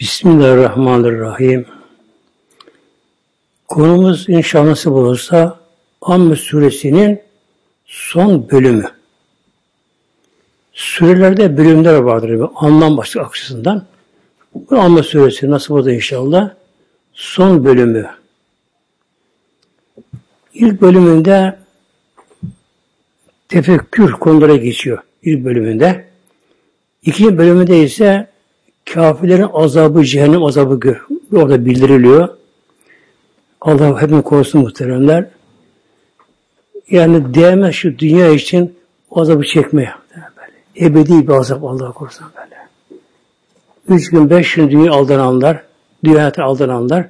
Bismillahirrahmanirrahim. Konumuz inşallah nasip olursa Amme suresinin son bölümü. Sürelerde bölümler vardır. Anlam başlık açısından. Bu Amme suresi nasip olursa inşallah son bölümü. İlk bölümünde tefekkür konulara geçiyor. İlk bölümünde. İkinci bölümünde ise kafirlerin azabı, cehennem azabı orada bildiriliyor. Allah hepimiz korusun muhteremler. Yani değmez şu dünya için o azabı çekmeye. Ebedi bir azap Allah korusun böyle. Üç gün, beş gün dünya aldananlar, dünyaya aldananlar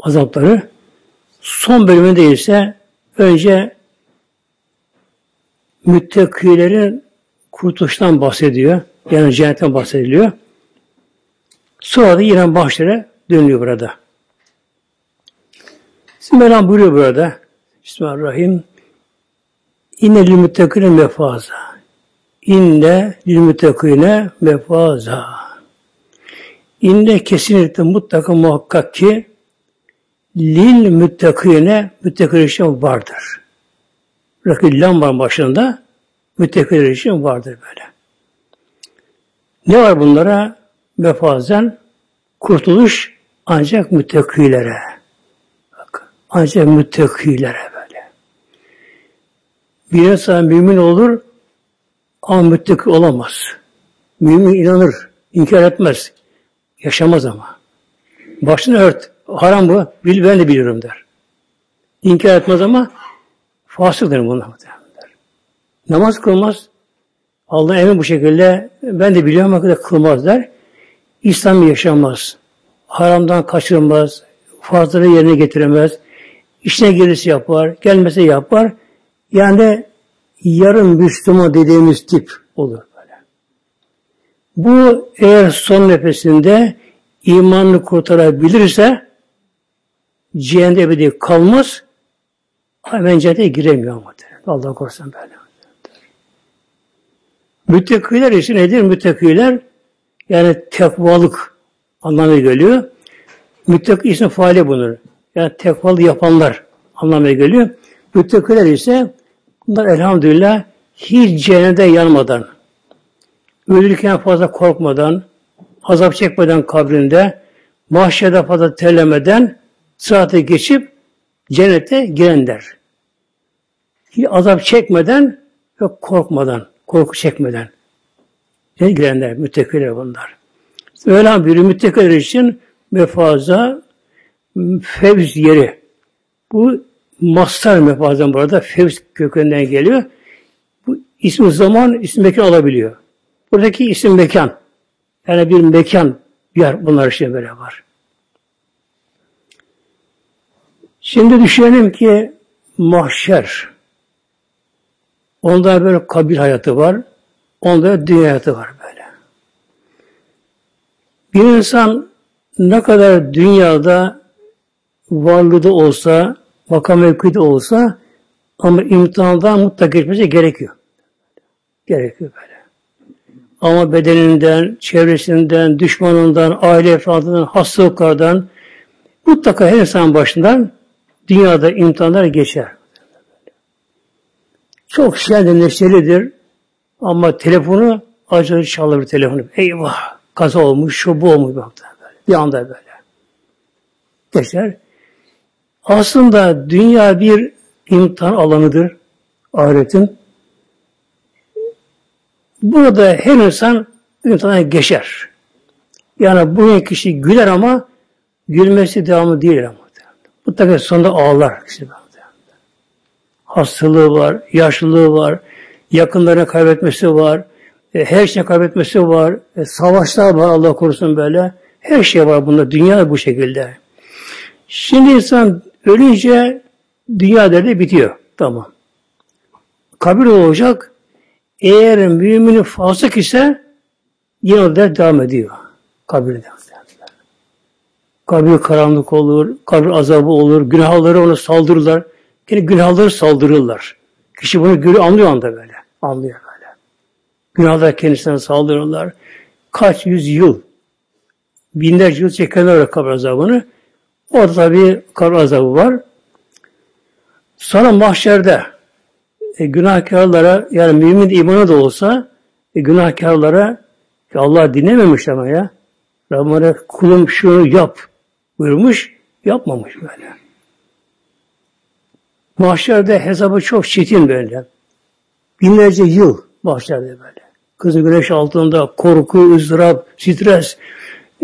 azapları son bölümünde ise önce müttakilerin kurtuluştan bahsediyor. Yani cennetten bahsediliyor. Sonra da yine başlara dönüyor burada. Şimdi Mevlam buyuruyor burada. Bismillahirrahmanirrahim. İnne lil müttakine mefaza. İnne lil müttakine mefaza. İnne kesinlikle mutlaka muhakkak ki lil müttakine müttakiler için vardır. Rakı lam var başında. Müttakiler için vardır böyle. Ne var bunlara? Mefazen kurtuluş ancak müttakilere. Bak, ancak müttakilere böyle. Bir insan mümin olur ama müttaki olamaz. Mümin inanır, inkar etmez. Yaşamaz ama. Başını ört. Haram bu. Bil, ben de biliyorum der. İnkar etmez ama fasıktır bunlar. Der. Namaz kılmaz. Allah emin bu şekilde ben de biliyorum ama kılmaz der. İslam yaşamaz. Haramdan kaçırmaz. Fazlaları yerine getiremez. İşine gelirse yapar. Gelmese yapar. Yani yarım Müslüman dediğimiz tip olur böyle. Bu eğer son nefesinde imanını kurtarabilirse cehennemde ebedi kalmaz. Hemen cennete giremiyor ama. Allah korusun böyle. Müttakiler için nedir? Müttakiler yani tekvalık anlamına geliyor. Müttaki isim faali bunur. Yani tekvalı yapanlar anlamına geliyor. Müttakiler ise bunlar elhamdülillah hiç cehennede yanmadan, ölürken fazla korkmadan, azap çekmeden kabrinde, mahşede fazla terlemeden, sıhhate geçip cennete girenler. Hiç azap çekmeden ve korkmadan, korku çekmeden. Ne girenler, müttekiler bunlar. Öyle bir müttekiler için mefaza fevz yeri. Bu mastar mefazen burada fevz kökünden geliyor. Bu isim zaman, isim mekan alabiliyor. Buradaki isim mekan. Yani bir mekan, bir yer bunlar için böyle var. Şimdi düşünelim ki mahşer. Onda böyle kabir hayatı var. Onda dünya hayatı var böyle. Bir insan ne kadar dünyada varlığı da olsa, makam mevkide olsa ama imtihandan mutlaka geçmesi gerekiyor. Gerekiyor böyle. Ama bedeninden, çevresinden, düşmanından, aile efradından, hastalıklardan mutlaka her insan başından dünyada imtihanlar geçer. Çok şerli neşelidir. Ama telefonu acayip çalır telefonu. Eyvah! Kaza olmuş, şu bu olmuş. Böyle. Bir anda böyle. Geçer. Aslında dünya bir imtihan alanıdır. Ahiretin. Burada her insan imtihana geçer. Yani bu kişi güler ama gülmesi devamlı değil ama. Mutlaka sonunda ağlar kişi hastalığı var, yaşlılığı var, yakınlarını kaybetmesi var, e, her şeyi kaybetmesi var, e, savaşlar var Allah korusun böyle. Her şey var bunda. Dünya bu şekilde. Şimdi insan ölünce dünya derdi bitiyor. Tamam. Kabir olacak. Eğer müminin fasık ise yine o dert devam ediyor. Kabirde. Kabir karanlık olur, kabir azabı olur, günahları ona saldırırlar. Yine günahları saldırırlar. Kişi bunu görüyor, anlıyor anda böyle. Anlıyor böyle. Günahlar kendisine saldırırlar. Kaç yüz yıl binlerce yıl çekenler kabir azabını. Orada tabi kabir azabı var. Sonra mahşerde e, günahkarlara yani mümin imanı da olsa e, günahkarlara Allah dinlememiş ama ya. Rabbine kulum şunu yap buyurmuş. Yapmamış böyle. Mahşerde hesabı çok çetin böyle. Binlerce yıl mahşerde böyle. Kızı güneş altında korku, ızdırap, stres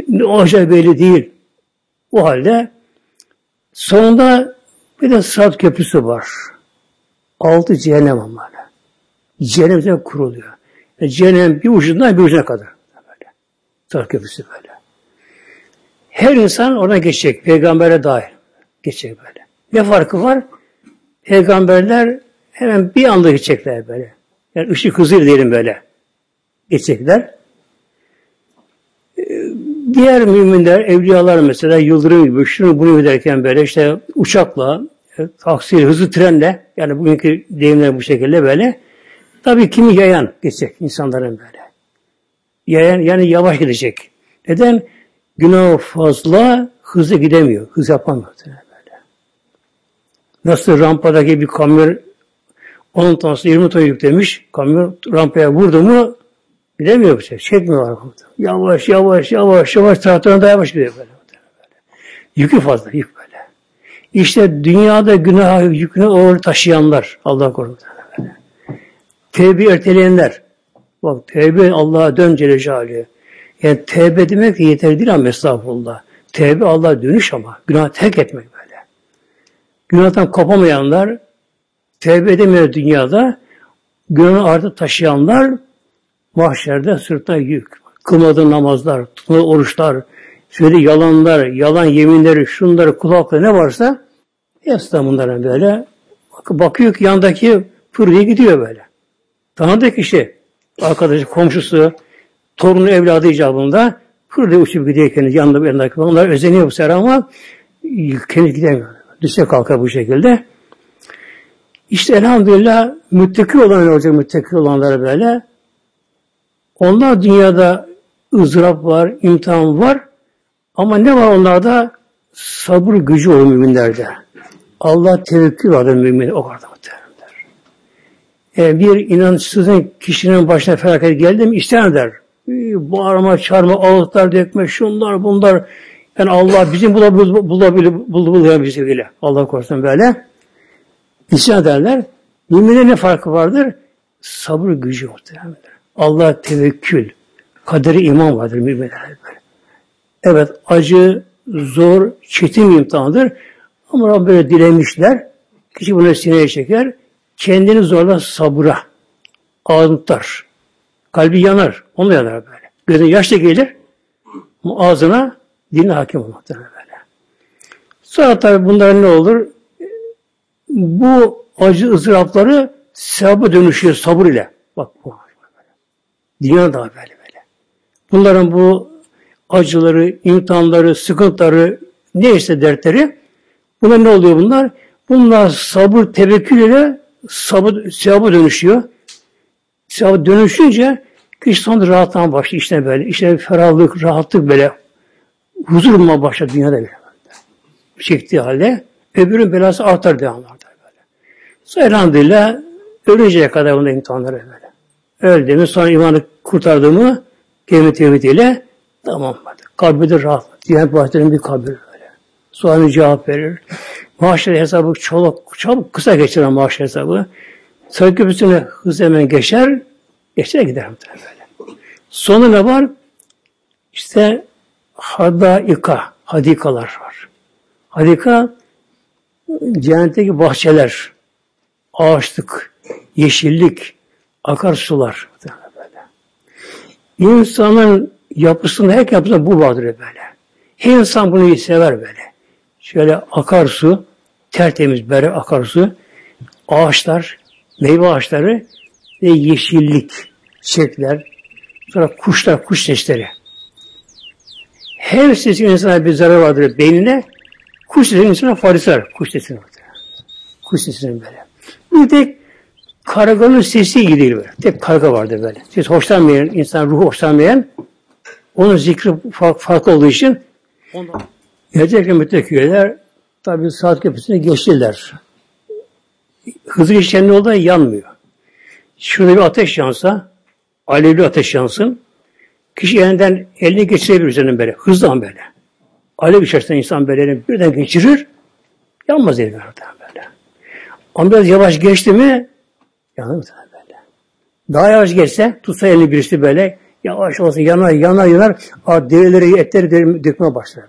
ne olacağı belli değil. O halde sonunda bir de Sırat Köprüsü var. Altı cehennem ama. Cehennem kuruluyor. Yani e, cehennem bir ucundan bir ucuna kadar. Böyle. Sırat Köprüsü böyle. Her insan oradan geçecek. Peygamber'e dair. Geçecek böyle. Ne farkı var? Peygamberler hemen bir anda geçecekler böyle. Yani ışık hızıyla diyelim böyle. Geçecekler. Ee, diğer müminler, evliyalar mesela yıldırım gibi şunu bunu derken böyle işte uçakla, e, taksiyle, hızlı trenle yani bugünkü deyimler bu şekilde böyle. Tabii kimi yayan geçecek insanların böyle. Yayan yani yavaş gidecek. Neden? Günah fazla hızlı gidemiyor. Hız yapamıyor. Nasıl rampadaki bir kamyon 10 ton, 20 ton yüklemiş. Kamyon rampaya vurdu mu gidemiyor bir şey. Çekmiyor Yavaş, yavaş, yavaş, yavaş traktörün daha yavaş gidiyor böyle. Yükü fazla, yük böyle. İşte dünyada günah yükünü ağır taşıyanlar Allah korusun. Tevbe erteleyenler. Bak tevbe Allah'a dön Celle Yani tevbe demek de yeterli değil ama estağfurullah. Tevbe Allah'a dönüş ama. Günah terk etmek. Günahtan kopamayanlar, tevbe edemeyen dünyada, günahı artık taşıyanlar, mahşerde sırtına yük. Kılmadığı namazlar, tutmadığı oruçlar, söylediği yalanlar, yalan yeminleri, şunları, kulakları ne varsa hepsi bunların böyle. Bakıyor ki yandaki fırlaya gidiyor böyle. Tanıdık kişi, arkadaşı, komşusu, torunu, evladı icabında fırlaya uçup gidiyor kendi yanında yanındaki. Onlar özeniyor bu sefer ama kendi gidemiyor. Düşse kalkar bu şekilde. İşte elhamdülillah müttaki olan olacak müttaki olanlara böyle. Onlar dünyada ızdırap var, imtihan var. Ama ne var onlarda? Sabır gücü o müminlerde. Allah tevekkül vardır mümin o kadar muhtemelenler. Yani bir inançsızın kişinin başına felaket geldi mi isyan eder. Bağırma, çağırma, ağıtlar dökme, şunlar bunlar. Yani Allah bizim bulabilir, bulabilir, bulabilir bizi bile. Allah korusun böyle. İsyan ederler. Müminlerin ne farkı vardır? Sabır gücü muhtemelenler. Allah tevekkül, kaderi iman vardır müminlerde. Evet acı, zor, çetin bir imtihandır. Ama Rabbim böyle dilemişler. Kişi bunu sineye çeker. Kendini zorla sabıra. Ağzını tutar. Kalbi yanar. Onu yanar böyle. Gözüne yaş da gelir. Ağzına diline hakim olmaktadır böyle. Sonra tabi bunlar ne olur? Bu acı ızdırapları sevaba dönüşüyor sabır ile. Bak bu. Dünya da böyle böyle. Bunların bu acıları, imtihanları, sıkıntıları, neyse dertleri bunlar ne oluyor bunlar? Bunlar sabır, tevekkül ile sabır, sevaba dönüşüyor. Sevaba dönüşünce kişi sonra rahatlan başlıyor. İşte böyle, işte ferahlık, rahatlık böyle huzur bulma başlar dünyada böyle. Çektiği halde öbürün belası artar devamlarda böyle. Sonra elhamdülillah ölünceye kadar bunda imtihanları böyle. Öldüğümü sonra imanı kurtardığımı kelime tevhidiyle tamam. Kalbi de rahat. Diyanet Bahçeli'nin bir kabri böyle. Sualini cevap verir. Maaşları hesabı çoluk, çabuk kısa geçer maaş hesabı. Sarı köprüsüne hız hemen geçer. Geçer gider böyle. Sonu ne var? İşte hadaika, hadikalar var. Hadika cehennetteki bahçeler, ağaçlık, yeşillik, akarsular. Böyle. İnsanın yapısında, her yapısında bu vardır böyle. Her insan bunu sever böyle. Şöyle akarsu, tertemiz bere akarsu, ağaçlar, meyve ağaçları ve yeşillik, çiçekler, sonra kuşlar, kuş sesleri. Her sesin insana bir zarar vardır beynine. Kuş sesinin insana faydası var. Kuş sesinin. Kuş sesinin böyle. Bir tek Karganın sesi iyi değil böyle. Tek karga vardı böyle. Ses hoşlanmayan, insan ruhu hoşlanmayan Onun zikri farklı olduğu için ondan gerçekten müttekiler tabi saat köprüsüne geçtiler. Hızlı geçen yolda yanmıyor. Şurada bir ateş yansa, alevli ateş yansın, kişi elinden elini geçirebilir üzerinden böyle, hızlı böyle. Alev içerisinde insan böyle birden geçirir, yanmaz eli böyle. Ama biraz yavaş geçti mi, yanır mı böyle. Daha yavaş geçse, tutsa elini birisi böyle, yavaş olsun yanar, yanar, yanar, derileri, etleri dökmeye başlar.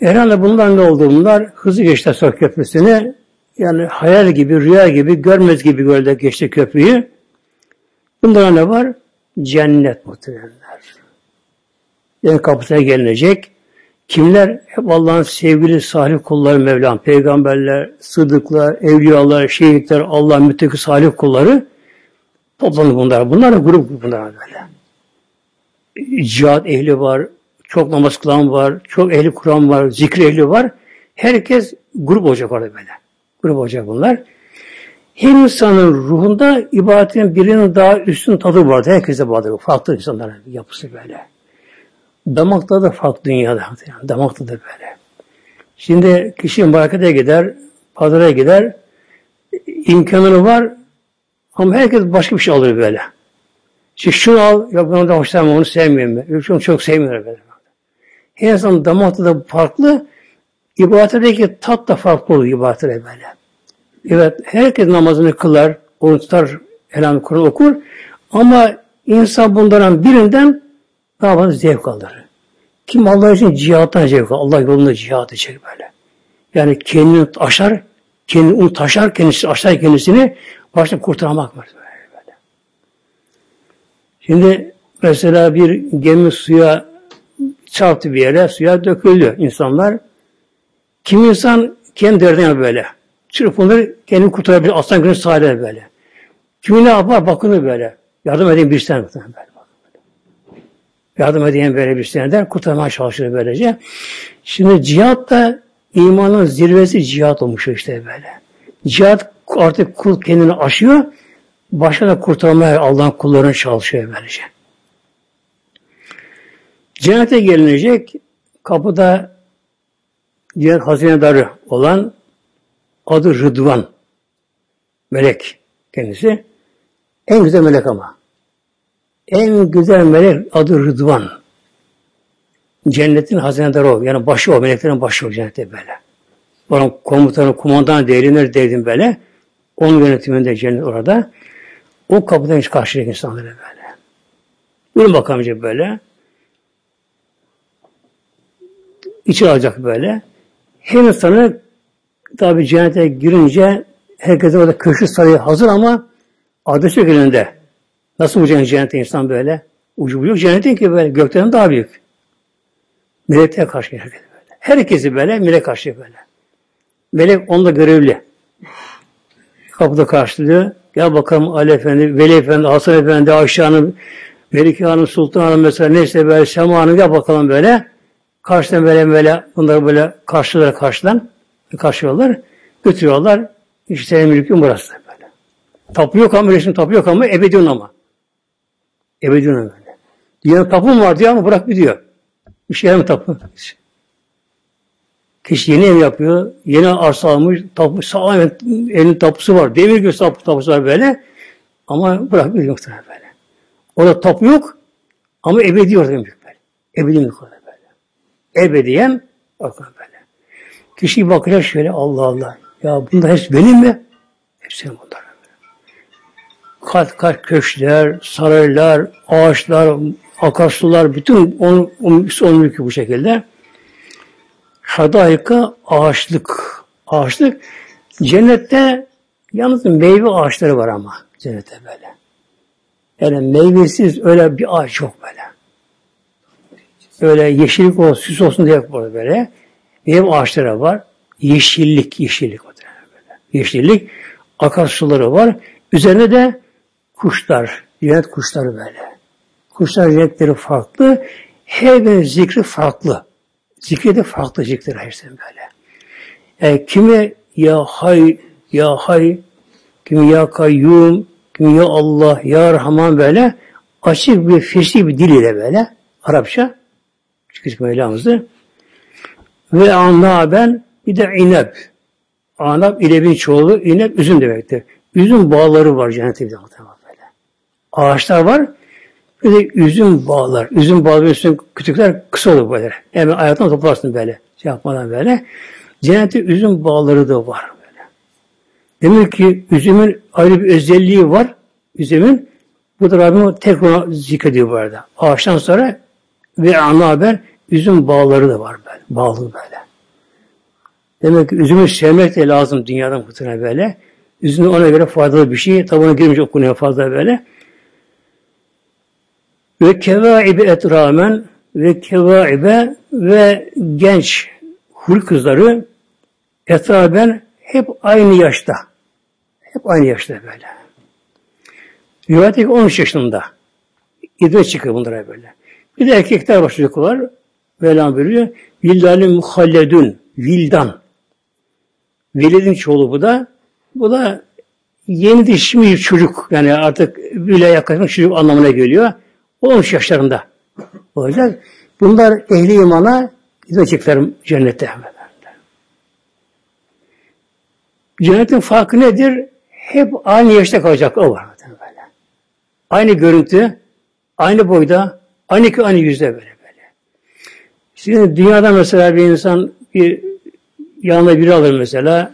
Herhalde bunlar ne oldu bunlar? Hızlı geçti Sok Köprüsü'ne. Yani hayal gibi, rüya gibi, görmez gibi gördü geçti köprüyü. Bunlara ne var? Cennet muhtemelenler. Yani kapısına gelinecek. Kimler? Hep Allah'ın sevgili salih kulları Mevlam. Peygamberler, sıdıklar, evliyalar, şehitler, Allah'ın müttaki salih kulları toplanır bunlar. Bunlar da grup bunlar böyle. Cihat ehli var, çok namaz kılan var, çok ehli Kur'an var, zikri ehli var. Herkes grup olacak orada böyle. Grup olacak bunlar. Her insanın ruhunda ibadetin birinin daha üstün tadı vardı. Herkese vardı. Farklı insanların yapısı böyle. Damakta da farklı dünyada. Yani damakta da böyle. Şimdi kişi markete gider, pazara gider, imkanı var ama herkes başka bir şey alır böyle. Şimdi şunu al, yok ben ondan hoşlanmam, onu sevmiyorum ben. Şunu çok sevmiyorum böyle. Her zaman damakta da farklı, ibadetteki tat da farklı oluyor ibadette böyle. Evet, herkes namazını kılar, onu tutar, Elham Kur'an okur. Ama insan bunların birinden daha fazla zevk alır. Kim Allah için cihattan zevk alır. Allah yolunda cihat edecek böyle. Yani kendini aşar, kendini onu taşar, kendisi aşar kendisini baştan kurtarmak var. Böyle. Şimdi mesela bir gemi suya çarptı bir yere, suya döküldü insanlar. Kim insan kendi derdine böyle. Çırpınır, kendini kurtarabilir. Aslan günü sahile böyle. Kimi ne yapar? Bakını böyle. Yardım edeyim bir tane böyle. Yardım edeyim böyle bir tane der. Kurtarmaya çalışır böylece. Şimdi cihat da imanın zirvesi cihat olmuş işte böyle. Cihat artık kul kendini aşıyor. Başka da kurtarmaya Allah'ın kullarını çalışıyor böylece. Cennete gelinecek kapıda diğer hazinedarı olan adı Rıdvan. Melek kendisi. En güzel melek ama. En güzel melek adı Rıdvan. Cennetin hazinedarı o. Yani başı o. Meleklerin başı o cennette böyle. Onun komutanı, kumandan değerinler dedim böyle. Onun yönetiminde cennet orada. O kapıdan hiç karşılayacak insanları böyle. Buyurun bakalım böyle. içi alacak böyle. Her insanı tabi cennete girince herkesin orada köşkü sarayı hazır ama adresi yok elinde. Nasıl bu cennete insan böyle? Ucu yok cennetin ki böyle gökten daha büyük. Melekler karşı herkes böyle. Herkesi böyle melek karşı böyle. Melek onda görevli. Kapıda karşılıyor. Gel bakalım Ali Efendi, Veli Efendi, Hasan Efendi, Ayşe Hanım, Melike Hanım, Sultan Hanım mesela neyse böyle Sema Hanım gel bakalım böyle. Karşıdan böyle böyle bunları böyle karşılara karşıdan karşılıyorlar. Götürüyorlar. İşte mülkün burası böyle. Tapu yok ama resim tapu yok ama ebediyon ama. Ebediyon böyle. Diyor tapum var diyor ama bırak bir diyor. Bir şey mi tapu? Kişi yeni ev yapıyor. Yeni arsa almış. Tapu, sağ elin tapusu var. Demir gibi tapu, tapusu var böyle. Ama bırak bir muhtemelen böyle. Orada tapu yok ama ebedi orada böyle. Ebedi yok orada ebediyen bakın böyle. Kişi bakıyor şöyle Allah Allah. Ya bunda hepsi benim mi? Hepsi bunlar. Kat kat köşkler, saraylar, ağaçlar, akarsular, bütün onun, onun, onun mülkü bu şekilde. Hadayka ağaçlık. Ağaçlık. Cennette yalnız meyve ağaçları var ama cennette böyle. Yani meyvesiz öyle bir ağaç yok böyle öyle yeşillik olsun, süs olsun diye burada böyle. Meyve ağaçları var. Yeşillik, yeşillik böyle. Yeşillik, akarsuları var. Üzerine de kuşlar, cennet kuşları böyle. Kuşlar cennetleri farklı. Her bir zikri farklı. Zikri de farklı zikri şey böyle. Yani kimi ya hay, ya hay, kimi ya kayyum, kimi ya Allah, ya Rahman böyle açık bir fesih bir dil ile böyle Arapça çıkış Mevlamızı ve anaben bir de inep. Anap inebin çoğulu, inep üzüm demektir. Üzüm bağları var cennette bir böyle. Ağaçlar var. Bir de üzüm bağlar. Üzüm bağları üstüne kütükler kısa olur böyle. Hemen ayaktan toplarsın böyle. Şey yapmadan böyle. Cennette üzüm bağları da var böyle. Demek ki üzümün ayrı bir özelliği var. Üzümün bu da Rabbim tekrar zikrediyor bu arada. Ağaçtan sonra ve ana haber üzüm bağları da var böyle. Bağlı böyle. Demek ki üzümü sevmek de lazım dünyadan kutuna böyle. Üzüm ona göre faydalı bir şey. Tabi ona girmiş okunuyor fazla böyle. Ve kevaibe etramen ve kevaibe ve genç hul kızları etraben hep aynı yaşta. Hep aynı yaşta böyle. Rivayet 13 yaşında. İdre çıkıyor bunlara böyle. Bir de erkekler var çocuklar. Mevlam buyuruyor. Vildali muhalledun. Vildan. Velidin çoğulu bu da. Bu da yeni dişmiş çocuk. Yani artık bile yaklaşmış çocuk anlamına geliyor. 13 yaşlarında olacak. Bunlar ehli imana gidecekler cennete. Cennetin farkı nedir? Hep aynı yaşta kalacak o var. Böyle. Aynı görüntü, aynı boyda, aynı aynı yüzde böyle. Şimdi dünyada mesela bir insan bir yanına biri alır mesela,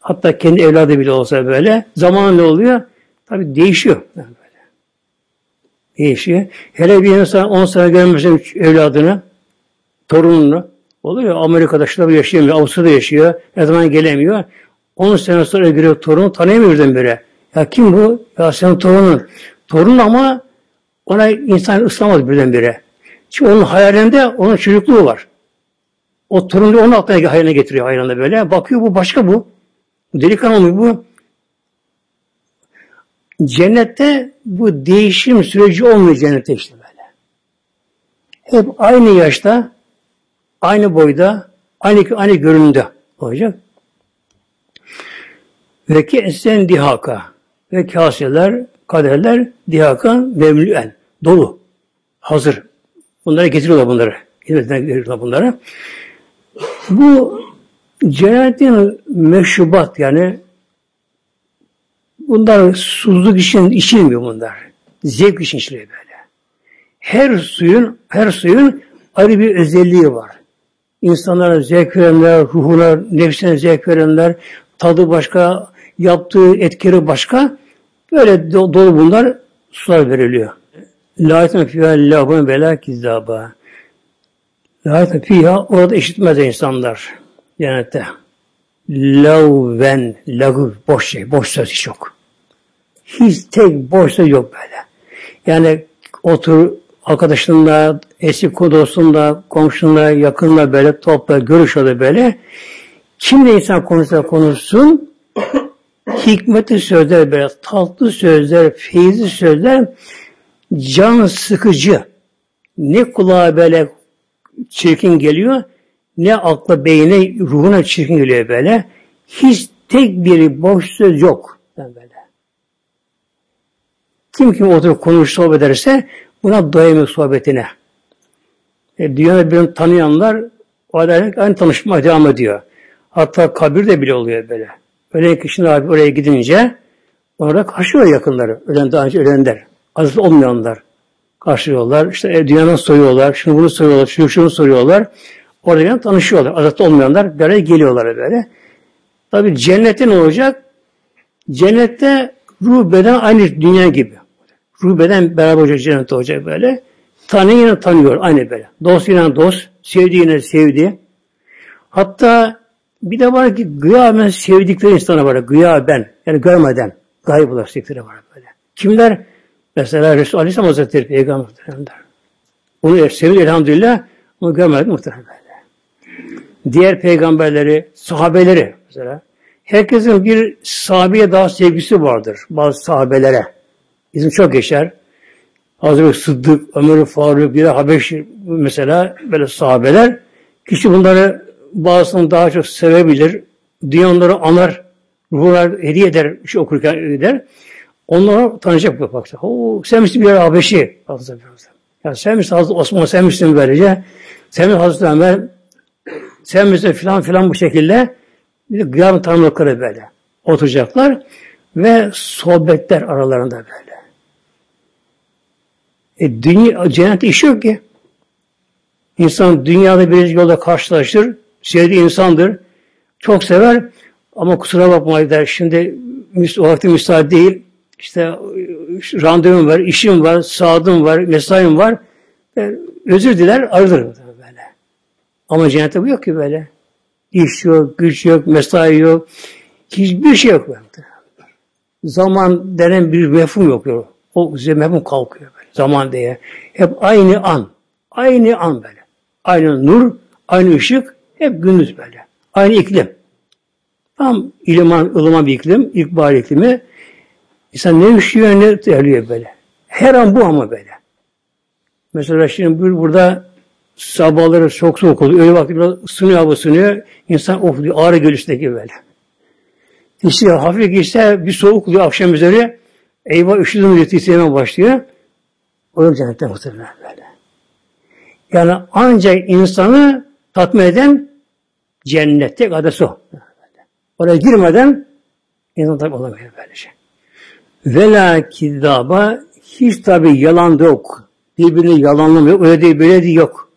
hatta kendi evladı bile olsa böyle, zaman ne oluyor? Tabi değişiyor. Böyle. Değişiyor. Hele bir insan 10 sene görmüşse evladını, torununu, oluyor Amerika'da şurada yaşayamıyor, Avustralya'da yaşıyor, ne zaman gelemiyor. 10 sene sonra görüyor torunu tanıyamıyor birdenbire. Ya kim bu? Ya senin torunun. Torun ama ona insan ıslamaz birdenbire. Çünkü onun hayalinde onun çocukluğu var. O torun da onun aklına hayaline getiriyor hayalinde böyle. Bakıyor bu başka bu. Delikanlı mı bu? Cennette bu değişim süreci olmuyor cennette işte böyle. Hep aynı yaşta, aynı boyda, aynı aynı görünümde olacak. Ve ki esen dihaka ve kaseler, kaderler dihaka memlüen, dolu, hazır. Bunları getiriyorlar bunları. Getiriyorlar bunları. Bu cennetin meşrubat yani bunlar suzluk için içilmiyor bunlar. Zevk için içiliyor böyle. Her suyun, her suyun ayrı bir özelliği var. İnsanlara zevk verenler, ruhuna, nefsine zevk verenler, tadı başka, yaptığı etkileri başka. Böyle dolu bunlar sular veriliyor. La etme fiyâ lâhûn belâ kizzâbâ. La etme fiyâ orada eşitmez insanlar cennette. Lavven, lagu, boş şey, boş söz hiç yok. Hiç tek boş söz yok böyle. Yani otur arkadaşınla, eski dostunla, komşunla, yakınla böyle topla, görüş orada böyle. Kimle insan konuşsa konuşsun, hikmetli sözler böyle, tatlı sözler, feyizli sözler, can sıkıcı. Ne kulağa böyle çirkin geliyor, ne akla, beyine, ruhuna çirkin geliyor böyle. Hiç tek bir boş söz yok. Böyle. Kim kim oturup konuş sohbet ederse buna doyamıyor sohbetine. E, dünyada birini tanıyanlar o adamla aynı tanışmaya devam ediyor. Hatta kabirde bile oluyor böyle. Ölen kişinin abi oraya gidince orada karşılıyor yakınları. Ölen daha önce ölenler. Aziz olmayanlar. Karşılıyorlar. İşte e, dünyadan soruyorlar. Şunu bunu soruyorlar. Şunu şunu soruyorlar. Orada yani tanışıyorlar. Azat olmayanlar bir araya geliyorlar böyle. Tabi cennette ne olacak? Cennette ruh beden aynı dünya gibi. Ruh beden beraber olacak cennette olacak böyle. Tanıyan yine tanıyor aynı böyle. Dost yine dost, sevdiği yine sevdi. Hatta bir de var ki gıyaben sevdikleri insana var. Gıyaben. Yani görmeden. Gayb ulaştıkları var böyle. Kimler? Mesela Resul Aleyhisselam Hazretleri Peygamber muhteremler. Onu seviyor elhamdülillah. Onu görmedik muhterem böyle. Diğer peygamberleri, sahabeleri mesela. Herkesin bir sahabeye daha sevgisi vardır. Bazı sahabelere. Bizim çok geçer. Hazreti Sıddık, Ömer Faruk, bir Habeş mesela böyle sahabeler. Kişi bunları bazısını daha çok sevebilir. Dünya onları anar. Ruhlar hediye eder, şey okurken eder. Onlara tanıyacak bu baksa. Oo, sen misin bir Habeşi? Ya sen misin Hazreti Osman, sen misin böylece? Sen misin Hazreti Ömer? Sen misin filan filan bu şekilde? Bir de gıyam tanımlıkları böyle. Oturacaklar ve sohbetler aralarında böyle. E, dünya, cennet işi yok ki. İnsan dünyada bir yolda karşılaşır, sevdiği insandır, çok sever ama kusura bakma der, şimdi o vakti müsaade değil, işte randevum var, işim var, saadim var, mesaim var, yani özür diler, ayrılır böyle. Ama cennette bu yok ki böyle. İş yok, güç yok, mesai yok, hiçbir şey yok. Böyle. Zaman denen bir mefhum yok. O mefhum kalkıyor böyle. Zaman diye. Hep aynı an. Aynı an böyle. Aynı nur, aynı ışık, hep gündüz böyle. Aynı iklim. Tam iliman, ılıman bir iklim, ilkbahar iklimi. İnsan ne üşüyor ne terliyor böyle. Her an bu ama böyle. Mesela şimdi burada sabahları çok soğuk oluyor. Öyle vakti biraz ısınıyor, hava ısınıyor. İnsan of diyor, ağrı gölüsündeki böyle. İşte hafif geçse bir soğuk oluyor akşam üzeri. Eyvah üşüdüm diye titremeye başlıyor. O yok cennette muhtemelen böyle. Yani ancak insanı tatmin eden cennette adresi o. Oraya girmeden insan tabi olamıyor böylece. Vela kiddaba hiç tabi yalan da yok. Birbirini yalanlamıyor. Öyle değil böyle değil yok.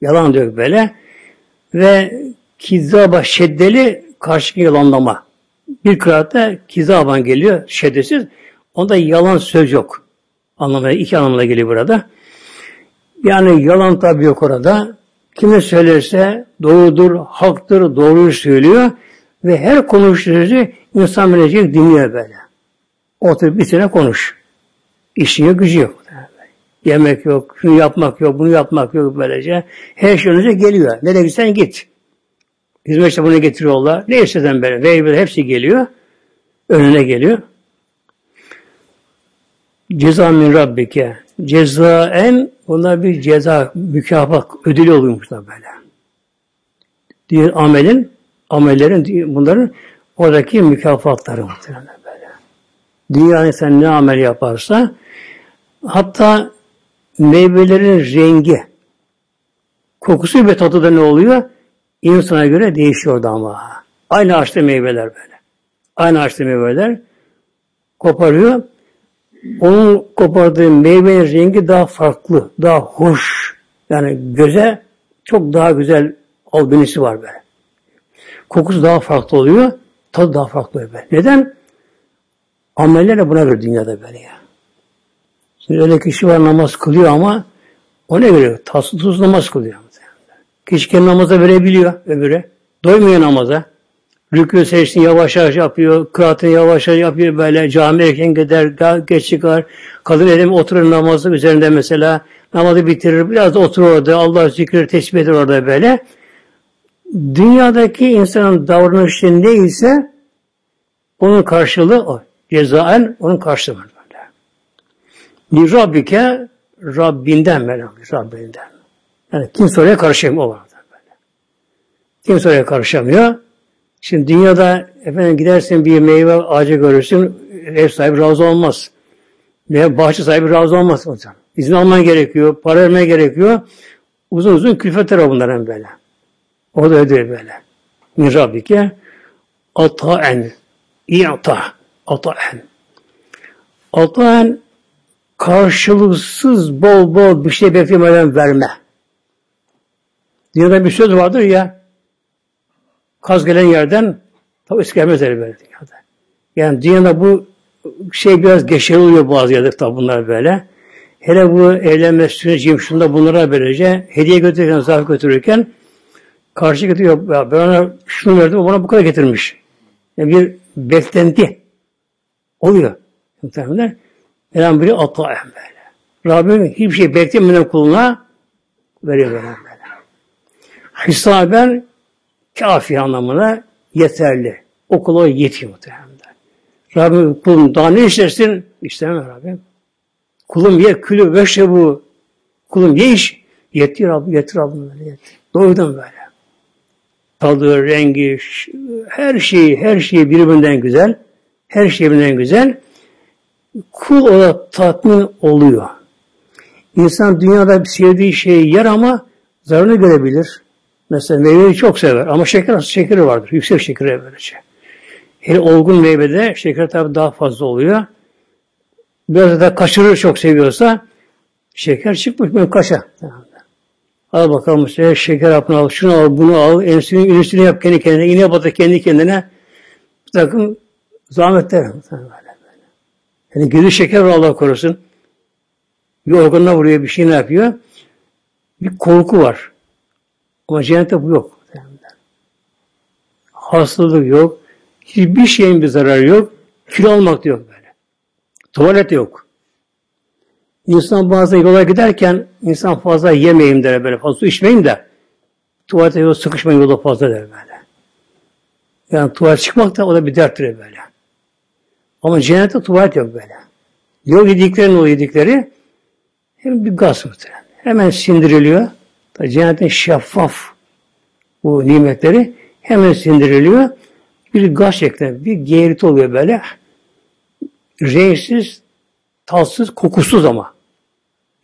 Yalan da yok böyle. Ve kiddaba şeddeli karşı yalanlama. Bir kıraatta kizaban geliyor şeddesiz. Onda yalan söz yok. Anlamına, iki anlamına geliyor burada. Yani yalan tabi yok orada. Kime söylerse doğrudur, haktır, doğruyu söylüyor. Ve her konuştuğu insan bilecek dinliyor böyle. Oturup bir sene konuş. İşi yok, gücü yok. Yemek yok, şunu yapmak yok, bunu yapmak yok böylece. Her şey önüne geliyor. Nereye gitsen git. Hizmetçi bunu getiriyorlar. Ne isteden böyle. Veybe hepsi geliyor. Önüne geliyor. Ceza min Rabbike. Cezaen bunlar bir ceza, mükafat, ödülü oluyormuşlar böyle. Diğer amelin, amellerin, bunların oradaki mükafatları muhtemelen Dünyada sen ne amel yaparsa hatta meyvelerin rengi, kokusu ve tadı da ne oluyor? İnsana göre değişiyordu ama. Aynı ağaçta meyveler böyle. Aynı ağaçta meyveler koparıyor. Onun kopardığı meyvenin rengi daha farklı, daha hoş. Yani göze çok daha güzel albinisi var böyle. Kokusu daha farklı oluyor, tadı daha farklı oluyor böyle. Neden? Ameller de buna göre dünyada böyle ya. Şimdi öyle kişi var namaz kılıyor ama o ne göre? Tatsız namaz kılıyor. Kişi kendi namaza verebiliyor öbürü. Doymuyor namaza. Rükû secdesini yavaş yavaş yapıyor. Kıraatını yavaş yavaş yapıyor. Böyle cami erken gider, geç çıkar. Kadın elim oturur namazı üzerinde mesela. Namazı bitirir. Biraz da oturur orada. Allah zikrir, tesbih eder orada böyle. Dünyadaki insanın davranışı neyse onun karşılığı o. Cezaen onun karşılığı böyle. Ni Rabbike Rabbinden merak. Rabbinden. Yani kimse oraya karışamıyor o var. Böyle. Kimse oraya karışamıyor. Şimdi dünyada efendim gidersin bir meyve ağacı görürsün, ev sahibi razı olmaz. Veya bahçe sahibi razı olmaz hocam. İzin alman gerekiyor, para vermeye gerekiyor. Uzun uzun külfetler bunların böyle. O da ödüyor böyle. Min Rabbike ataen i'ta ataen ataen karşılıksız bol bol bir şey beklemeden verme. Dünyada bir söz vardır ya, kaz gelen yerden iskelmez böyle dünyada. Yani dünyada bu şey biraz geçerli oluyor bazı yerde tabi bunlar böyle. Hele bu evlenme süreci şunda bunlara böylece hediye götürürken, zarf götürürken karşı getiriyor. Ya ben ona şunu verdim, bana bu kadar getirmiş. Yani bir beklenti oluyor. Muhtemelen. Elham biri ataen böyle. Rabbim hiçbir şey beklemeden kuluna veriyor böyle hisaben kafi anlamına yeterli. Okula yetiyor muhtemelen. Rabbim kulum daha ne istersin? İstemem Rabbim. Kulum ye külü veşe bu. Kulum ye iş. Yetti Rabbim, yetti Rabbim böyle yetti. Doydum böyle. Tadı, rengi, her şeyi, her şeyi birbirinden güzel. Her şey birbirinden güzel. kul ona tatmin oluyor. İnsan dünyada sevdiği şeyi yer ama zararını görebilir. Mesela meyveyi çok sever ama şeker şekeri vardır. Yüksek şekeri böylece. Hele olgun meyvede şeker tabi daha fazla oluyor. Biraz da kaşırır çok seviyorsa şeker çıkmış ben kaşa. Al bakalım işte şeker hapını al, şunu al, bunu al, insülin, insülin yap kendi kendine, iğne batır kendi kendine. Bir takım zahmetler. Yani gözü şeker var Allah korusun. Bir organına vuruyor, bir şey ne yapıyor? Bir korku var. Ama cennette bu yok. Hastalık yok. Hiçbir şeyin bir zararı yok. Kilo almak da yok böyle. Tuvalet yok. İnsan bazen yola giderken insan fazla yemeyeyim der böyle. Fazla içmeyeyim de tuvalete yol sıkışmayın yolda fazla der böyle. Yani tuvalet çıkmak da o da bir derttir böyle. Ama cennette tuvalet yok böyle. Yol yediklerin o yedikleri hem bir gaz muhtemelen. Hemen sindiriliyor. Cennetin şeffaf bu nimetleri hemen sindiriliyor. Bir gaz şeklinde, bir geğirti oluyor böyle. Renksiz, tatsız, kokusuz ama.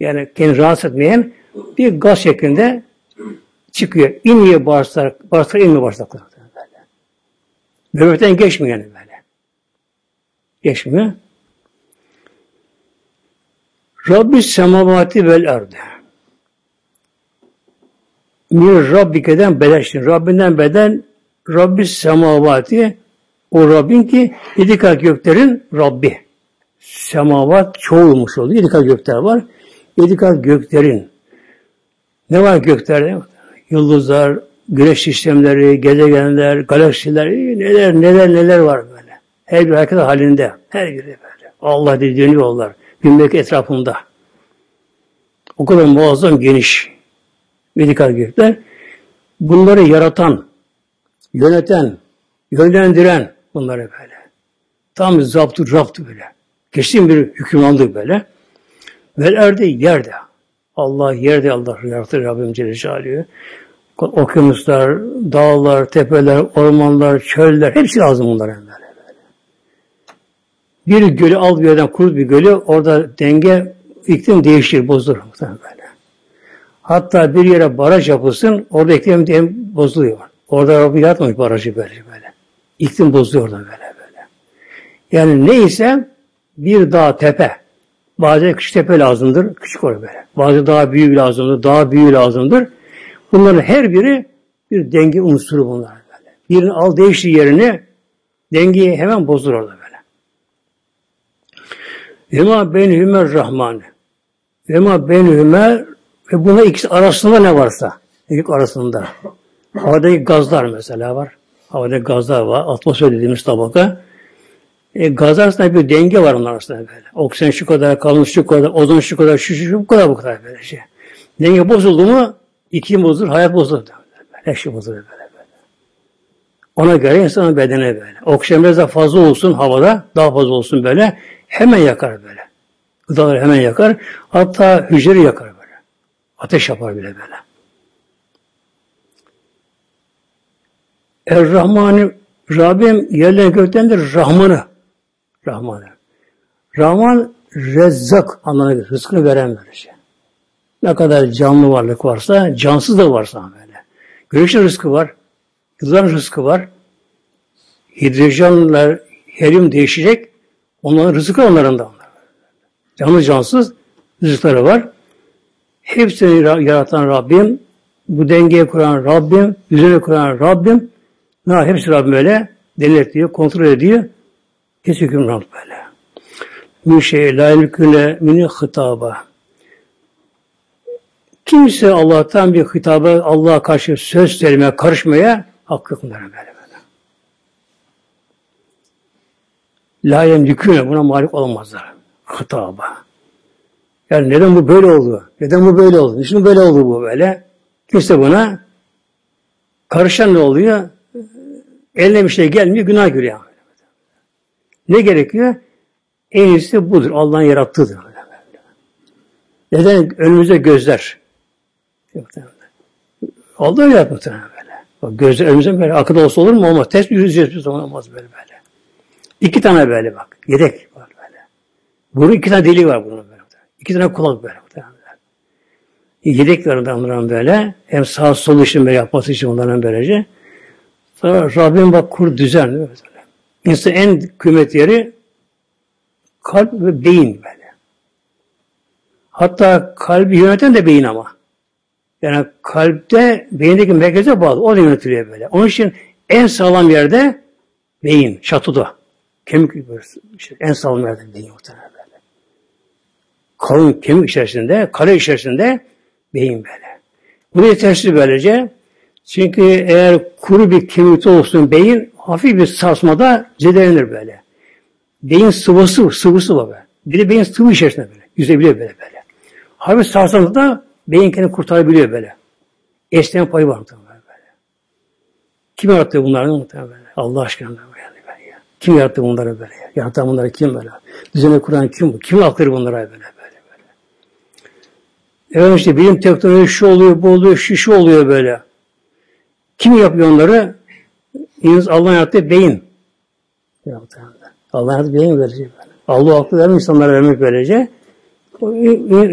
Yani kendi rahatsız etmeyen bir gaz şeklinde çıkıyor. İniyor bağırsak, bağırsak inmiyor bağırsaklar. Böyle. Böbrekten geçmiyor yani böyle. Geçmiyor. Rabbi semavati vel erdi. Mir Rabbike'den bedeştin. Rabbinden beden Rabbi semavati o Rabbin ki yedi kat göklerin Rabbi. Semavat çoğulmuş oldu. Yedi kat gökler var. Yedi kat göklerin. Ne var göklerde? Yıldızlar, güneş sistemleri, gezegenler, galaksiler, neler neler neler var böyle. Her bir hareket halinde. Her biri böyle. Allah diye dönüyorlar. Günlük etrafında. O kadar muazzam geniş medikal gökler. Bunları yaratan, yöneten, yönlendiren bunları böyle. Tam zaptı raptı böyle. Kesin bir hükümranlık böyle. Ve erdi yerde. Allah yerde Allah yaratır Rabbim Celle Celaluhu. Okyanuslar, dağlar, tepeler, ormanlar, çöller hepsi lazım bunlara böyle. Bir gölü al bir yerden kurut bir gölü orada denge iklim değişir, bozulur böyle. Hatta bir yere baraj yapılsın, orada iklim bozuluyor. Orada Rabbi yaratmamış barajı böyle böyle. İklim bozuluyor orada böyle böyle. Yani neyse bir dağ tepe. Bazen küçük tepe lazımdır, küçük orada böyle. Bazı daha büyük lazımdır, daha büyük lazımdır. Bunların her biri bir denge unsuru bunlar böyle. Birini al değiştir yerini, dengeyi hemen bozulur orada böyle. Ema benhümer rahman. Ema benhümer ve buna ikisi arasında ne varsa, ilk arasında. Havadaki gazlar mesela var. Havada gazlar var. Atmosfer dediğimiz tabaka. E, gaz arasında bir denge var onlar arasında böyle. Oksijen şu kadar, kalın şu kadar, ozon şu kadar, şu şu, şu bu kadar bu kadar böyle şey. Denge bozuldu mu iklim bozulur, hayat bozulur. Her şey bozulur böyle böyle. Ona göre insanın bedene böyle. Oksijen biraz daha fazla olsun havada, daha fazla olsun böyle. Hemen yakar böyle. Gıdaları hemen yakar. Hatta hücreyi yakar böyle. Ateş yapar bile böyle. Er-Rahman'ı Rabbim yerlerin göktendir Rahman'ı. Rahman'ı. Rahman rezzak anlamına gelir. Rızkını veren böyle şey. Ne kadar canlı varlık varsa, cansız da varsa böyle. Güneşin rızkı var. Yıldızların rızkı var. Hidrojenler, helyum değişecek. Onların rızkı onların da. Canlı cansız rızıkları var. Hepsini yaratan Rabbim, bu dengeyi kuran Rabbim, düzeni kuran Rabbim, ne hepsi Rabbim böyle denetliyor, kontrol ediyor. Kes hüküm Rabbim böyle. Şey la ilküne mini hitaba. Kimse Allah'tan bir hitaba, Allah'a karşı söz söylemeye, karışmaya hakkı yok böyle La yemliküne buna malik olamazlar. Hitaba. Yani neden bu böyle oldu? Neden bu böyle oldu? Niçin böyle oldu bu böyle? Kimse buna karışan ne oluyor? Eline bir şey gelmiyor, günah görüyor. Ne gerekiyor? En iyisi budur. Allah'ın yarattığıdır. Neden? Önümüzde gözler. Allah yaratmış böyle. Bak gözler önümüzde böyle. Akılda olsa olur mu? Olmaz. Test yüz yüz olmaz böyle böyle. İki tane böyle bak. Yedek var böyle. Bunun iki tane deli var bunun böyle. İki tane kulak böyle. Yedek var adamların böyle. Hem sağ sol için böyle yapması için onların böylece. Sonra Rabbim bak kur düzen. Böyle. İnsan en kıymetli yeri kalp ve beyin böyle. Hatta kalbi yöneten de beyin ama. Yani kalpte beyindeki merkeze bağlı. O da yönetiliyor böyle. Onun için en sağlam yerde beyin, şatoda. Kemik işte en sağlam yerde beyin muhtemelen böyle. Kalın kemik içerisinde, kare içerisinde beyin böyle. Bu da yetersiz böylece. Çünkü eğer kuru bir kemikte olsun beyin hafif bir sarsmada zedelenir böyle. Beyin sıvısı, sıvısı var böyle. Bir de beyin sıvı içerisinde böyle. Yüzebiliyor böyle böyle. Hafif sarsmada beyin kendini kurtarabiliyor böyle. Esneyen payı var muhtemelen böyle. Kim yarattı bunları muhtemelen? Allah aşkına böyle. Kim yarattı bunları böyle? Ya? Yaratan bunları kim böyle? Düzene kuran kim bu? Kim aktarı bunlara böyle böyle böyle? Evet işte bilim teknoloji şu oluyor, bu oluyor, şu şu oluyor böyle. Kim yapıyor onları? Yalnız Allah'ın yarattığı beyin. Allah'ın yarattığı beyin verecek. Allah aklı vermiş insanlara vermek böylece.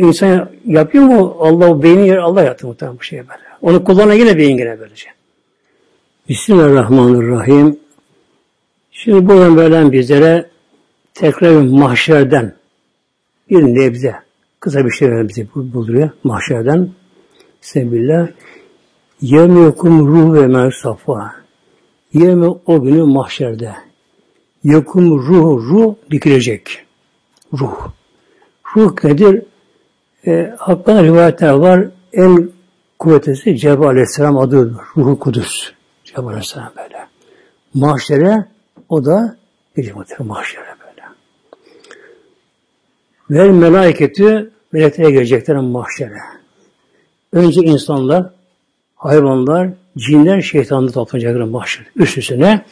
İnsan yapıyor mu Allah o beyni yer Allah yarattı muhtemelen bu şeye böyle. Onu kullanan yine beyin gene böylece. Bismillahirrahmanirrahim. Şimdi buradan böyle bizlere tekrar mahşerden bir nebze kısa bir şey bize buluyor mahşerden. Bismillah. Yevme yokum ruh ve mer safa. Yevme o günü mahşerde. Yokum ruh, ruh dikilecek. Ruh. Ruh nedir? E, Hakkında rivayetler var. En kuvvetlisi Cebrail Aleyhisselam adıdır. Ruhu Kudüs. Cebrail Aleyhisselam böyle. Mahşere o da bir mahşere böyle. Ve meleketi meleklere gelecekler mahşere. Önce insanlar hayvanlar, cinler, şeytanlar toplanacaklar mahşer üst üstüne.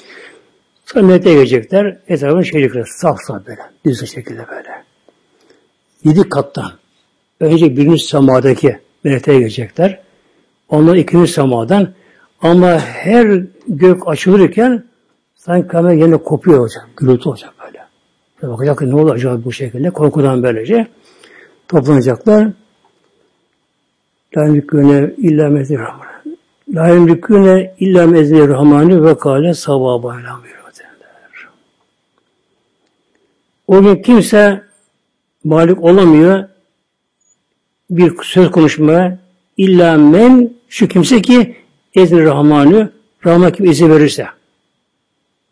Sonra melekler gelecekler. Etrafını şeylikler saf saf böyle. Düzgün şekilde böyle. Yedi kattan. Önce birinci semadaki melekler gelecekler. Onlar ikinci semadan. Ama her gök açılırken sanki kamera yine kopuyor olacak. Gürültü olacak böyle. Ve bakacak ne olur acaba bu şekilde. Korkudan böylece toplanacaklar. La yemliküne illa mezir La yemliküne illa mezir rahmani ve kâle savâba O gün kimse malik olamıyor bir söz konuşmaya illa men şu kimse ki ezni rahmanı Rahman kim izin verirse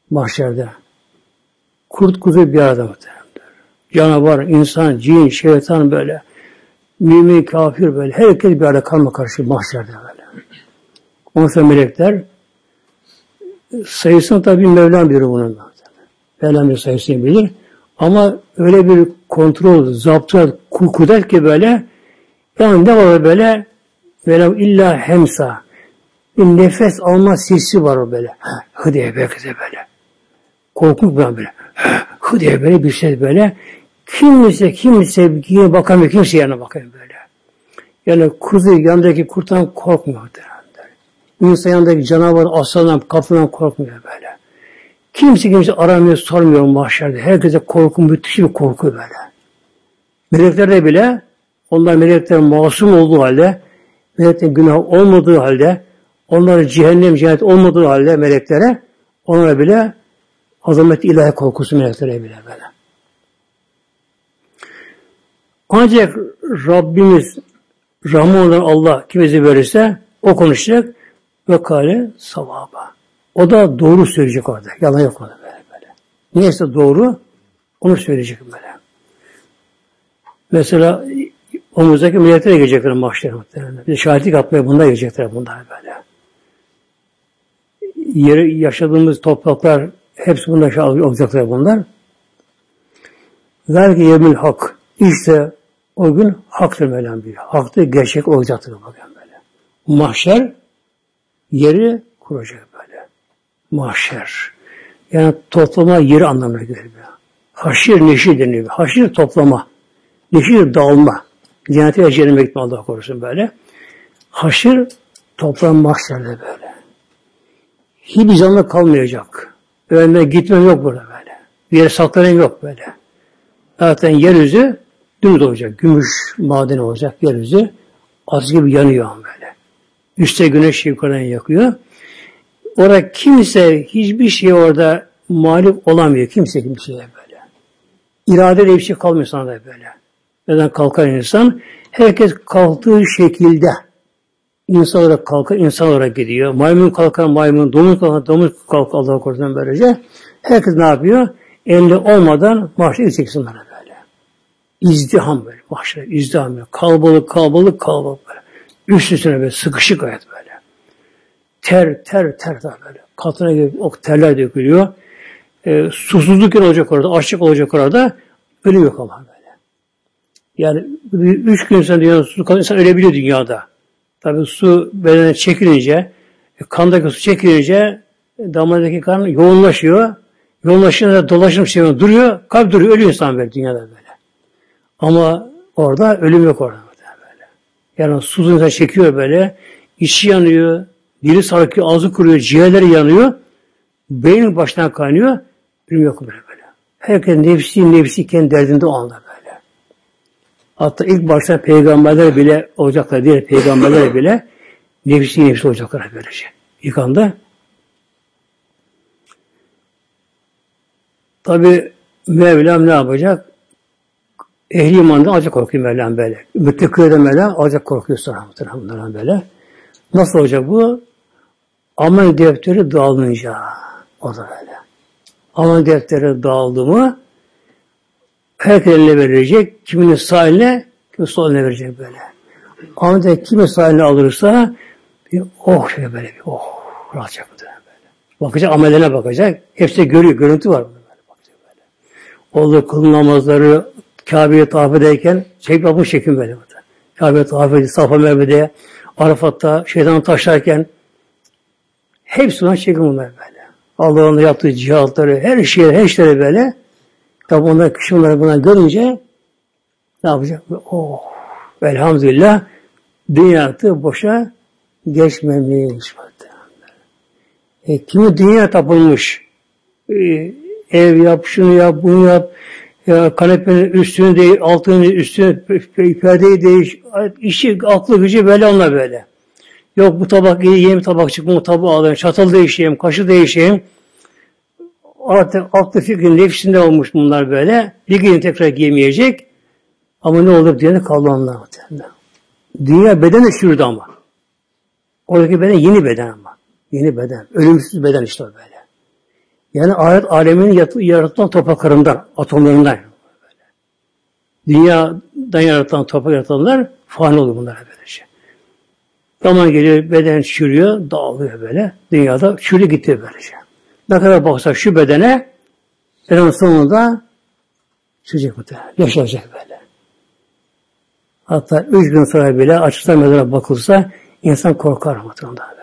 mahşerde kurt kuzu bir arada muhtemelen. Canavar, insan, cin, şeytan böyle mümin, kafir böyle herkes bir arada kalma karşı mahşerde böyle. Ondan sonra melekler sayısını tabi Mevlam bilir bunun. Mevlam bir sayısını bilir. Ama öyle bir kontrol, zaptı, kudret ki böyle yani ne var böyle böyle illa hemsa bir nefes alma sesi var o böyle. Diye böyle böyle. Korkunç bir böyle. Hı diye böyle bir şey böyle. Kimse kimse yine bakamıyor. Kimse yanına bakamıyor böyle. Yani kuzu yanındaki kurttan korkmuyor. İnsan yanındaki canavar, aslandan, kapıdan korkmuyor böyle. Kimse kimse aramıyor, sormuyor mahşerde. Herkese korku, müthiş bir korku böyle. Melekler de bile, onlar melekler masum olduğu halde, meleklerin günah olmadığı halde, onlara cehennem, cennet olmadığı halde meleklere, onlara bile azamet ilahi korkusu meleklere bile böyle. Ancak Rabbimiz Rahman olan Allah kime verirse o konuşacak ve kale savaba. O da doğru söyleyecek orada. Yalan yok orada böyle böyle. Neyse doğru onu söyleyecek böyle. Mesela omuzdaki milletlere gelecekler mahşere muhtemelen. Bir şahitlik atmaya bunda gelecekler bunlar böyle. Yeri yaşadığımız topraklar hepsi bunda şahit olacaklar bunlar. Zalike yevmül hak. İşte o gün haktır Mevlam bir. Haktır, gerçek olacaktır bakın böyle. Mahşer yeri kuracak böyle. Mahşer. Yani toplama yeri anlamına geliyor. Haşir neşir deniyor. Haşir toplama. Neşir dağılma. Cennete ve cehenneme gitme Allah korusun böyle. Haşir toplam mahşerde böyle. Hiçbir canlı kalmayacak. Öyle gitmem yok burada böyle. Bir yere saklanan yok böyle. Zaten yeryüzü dümdüz olacak. Gümüş madeni olacak yeryüzü. Az gibi yanıyor böyle. Üste güneş yukarıdan yakıyor. Orada kimse hiçbir şey orada mağlup olamıyor. Kimse kimseye böyle. İrade diye bir şey kalmıyor sana da böyle. Neden kalkar insan? Herkes kalktığı şekilde insan olarak kalkar, insan olarak gidiyor. Maymun kalkar, maymun, domuz kalkar, domuz kalkar Allah'a korusun böylece. Herkes ne yapıyor? Elinde olmadan mahşer gideceksin böyle böyle. İzdiham böyle mahşer, izdiham böyle. Kalabalık, kalabalık, kalabalık böyle. Üst üstüne böyle sıkışık hayat böyle. Ter, ter, ter daha böyle. Katına gibi ok terler dökülüyor. E, susuzluk olacak orada, açlık olacak orada. Ölüm yok ama böyle. Yani üç gün sonra dünyada susuzluk kalınca insan ölebiliyor dünyada. Tabi su bedene çekilince, e, kandaki su çekilince e, damardaki kan yoğunlaşıyor. Yoğunlaşınca dolaşım şey duruyor, kalp duruyor, ölüyor insan böyle dünyada böyle. Ama orada ölüm yok orada böyle. Yani su çekiyor böyle, içi yanıyor, dili sarkıyor, ağzı kuruyor, ciğerleri yanıyor, beynin baştan kaynıyor, ölüm yok böyle böyle. Herkes nefsi nefsi kendi derdinde o anda. Hatta ilk başta peygamberler bile olacaklar, diğer peygamberler bile nefsi nefsi olacaklar böylece. İlk anda Tabi Mevlam ne yapacak? Ehli imandan acı korkuyor Mevlam böyle. Müttekide Mevlam acı korkuyor sonra bunlardan böyle. Nasıl olacak bu? Amel defteri dağılınca o da böyle. Amel defteri dağıldı mı herkes eline verecek. Kiminin sağ eline, kimin sol eline verecek böyle. Defteri kimin sağ eline alırsa bir oh şöyle böyle bir oh rahatça böyle. Bakacak amellerine bakacak. Hepsi görüyor. Görüntü var. Oldu kıl namazları Kabe'ye tavaf ederken şey bu şekil böyle. Kabe'ye tavaf edildi. Safa Merve'de Arafat'ta şeytan taşlarken hepsi bunlar çekim bunlar böyle. Allah'ın yaptığı cihatları, her şeyi, her şeyleri böyle. Tabi onlar kişi buna görünce ne yapacak? Oh, elhamdülillah dünya boşa geçmemiş. E, kimi dünya tapılmış, e, ev yap, şunu yap, bunu yap, ya kanepenin üstünü değil, altını üstünü, perdeyi değiş, işi, aklı gücü böyle onunla böyle. Yok bu tabak iyi, yeni tabak çıkma, bu tabağı alayım, çatal değişeyim, kaşı değişeyim. Artık aklı fikrin nefsinde olmuş bunlar böyle. Bir gün tekrar giyemeyecek. Ama ne olur diye kaldı onlar. Dünya beden de ama. Oradaki beden yeni beden ama. Yeni beden. Ölümsüz beden işte böyle. Yani ahiret aleminin yaratılan topraklarından, atomlarından. Dünyadan yaratılan toprak yaratılanlar fani oluyor bunlar böylece. Zaman geliyor, beden çürüyor, dağılıyor böyle. Dünyada çürü gitti böylece. Ne kadar baksa şu bedene, beden sonunda çürüyecek muhtemelen. Yaşayacak böyle. Hatta üç gün sonra bile açılsa mezara bakılsa insan korkar muhtemelen.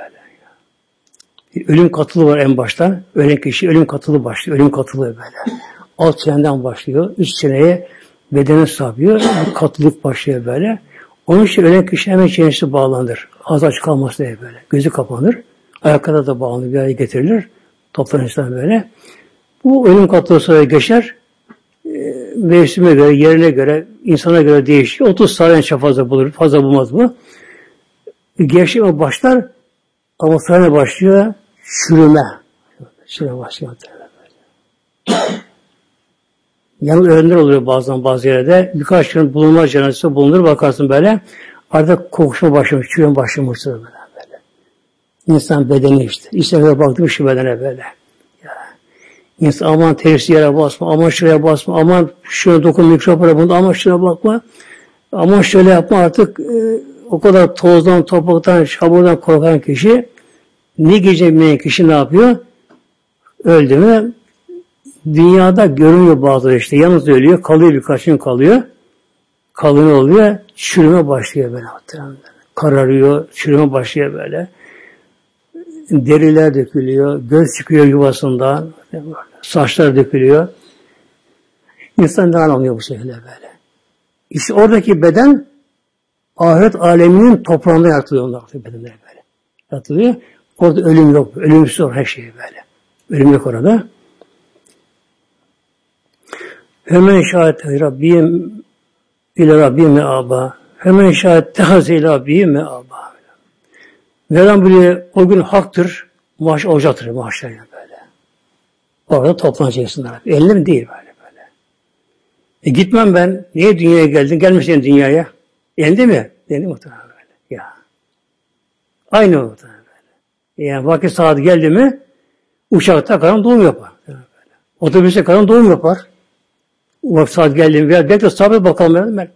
Ölüm katılı var en baştan. Ölen kişi ölüm katılı başlıyor. Ölüm katılı böyle. Alt çeneden başlıyor. Üst çeneye bedene sapıyor. Katılık başlıyor böyle. Onun için ölen kişi hemen çenesi bağlanır. Az açık kalması diye böyle. Gözü kapanır. Ayaklara da bağlanır. Bir araya getirilir. Toplanır insan böyle. Bu ölüm sonra geçer. E, mevsime göre, yerine göre, insana göre değişiyor. 30 saniye fazla bulur. Fazla bulmaz bu. Gevşeme başlar. Ama sonra başlıyor çürüme. Çürüme başlıyor. Yalnız öğrenler oluyor bazen bazı yerde. Birkaç gün bulunma cenazesi bulunur bakarsın böyle. Artık kokuşma başlamış, çürüme başlamıştır böyle. İnsan bedeni işte. İşte böyle baktım şu bedene böyle. Ya. İnsan aman tersi yere basma, aman şuraya basma, aman şuna dokun mikrofona bunu, aman şuna bakma. Aman şöyle yapma artık e, o kadar tozdan, topraktan, çamurdan korkan kişi ne gece kişi ne yapıyor? Öldü mü dünyada görünüyor bazıları işte. Yalnız ölüyor. Kalıyor birkaç gün kalıyor. Kalın oluyor. Çürüme başlıyor böyle. Kararıyor. Çürüme başlıyor böyle. Deriler dökülüyor. Göz çıkıyor yuvasından. Saçlar dökülüyor. İnsan daha anlıyor bu şekilde böyle. İşte oradaki beden ahiret aleminin toprağında yaratılıyor onlar bedenler böyle. Yaratılıyor. Orada ölüm yok. Ölümsüz olur her şey böyle. Ölüm yok orada. Hemen şahit Rabbim ile Rabbim me'aba. Hemen şahit tehaze ile Rabbim me'aba. Mevlam buyuruyor, o gün haktır, maaş olacaktır maaşlarına böyle. Orada toplanacaksınlar. Elinde mi değil böyle böyle. E gitmem ben. Niye dünyaya geldin? Gelmişsin dünyaya. Elinde mi? Elinde muhtemelen böyle. Ya. Aynı muhtemelen böyle. Yani vakit saat geldi mi uçakta karın doğum yapar. Otobüste karın doğum yapar. Vakit saat geldi mi? Belki sabret bakalım ben.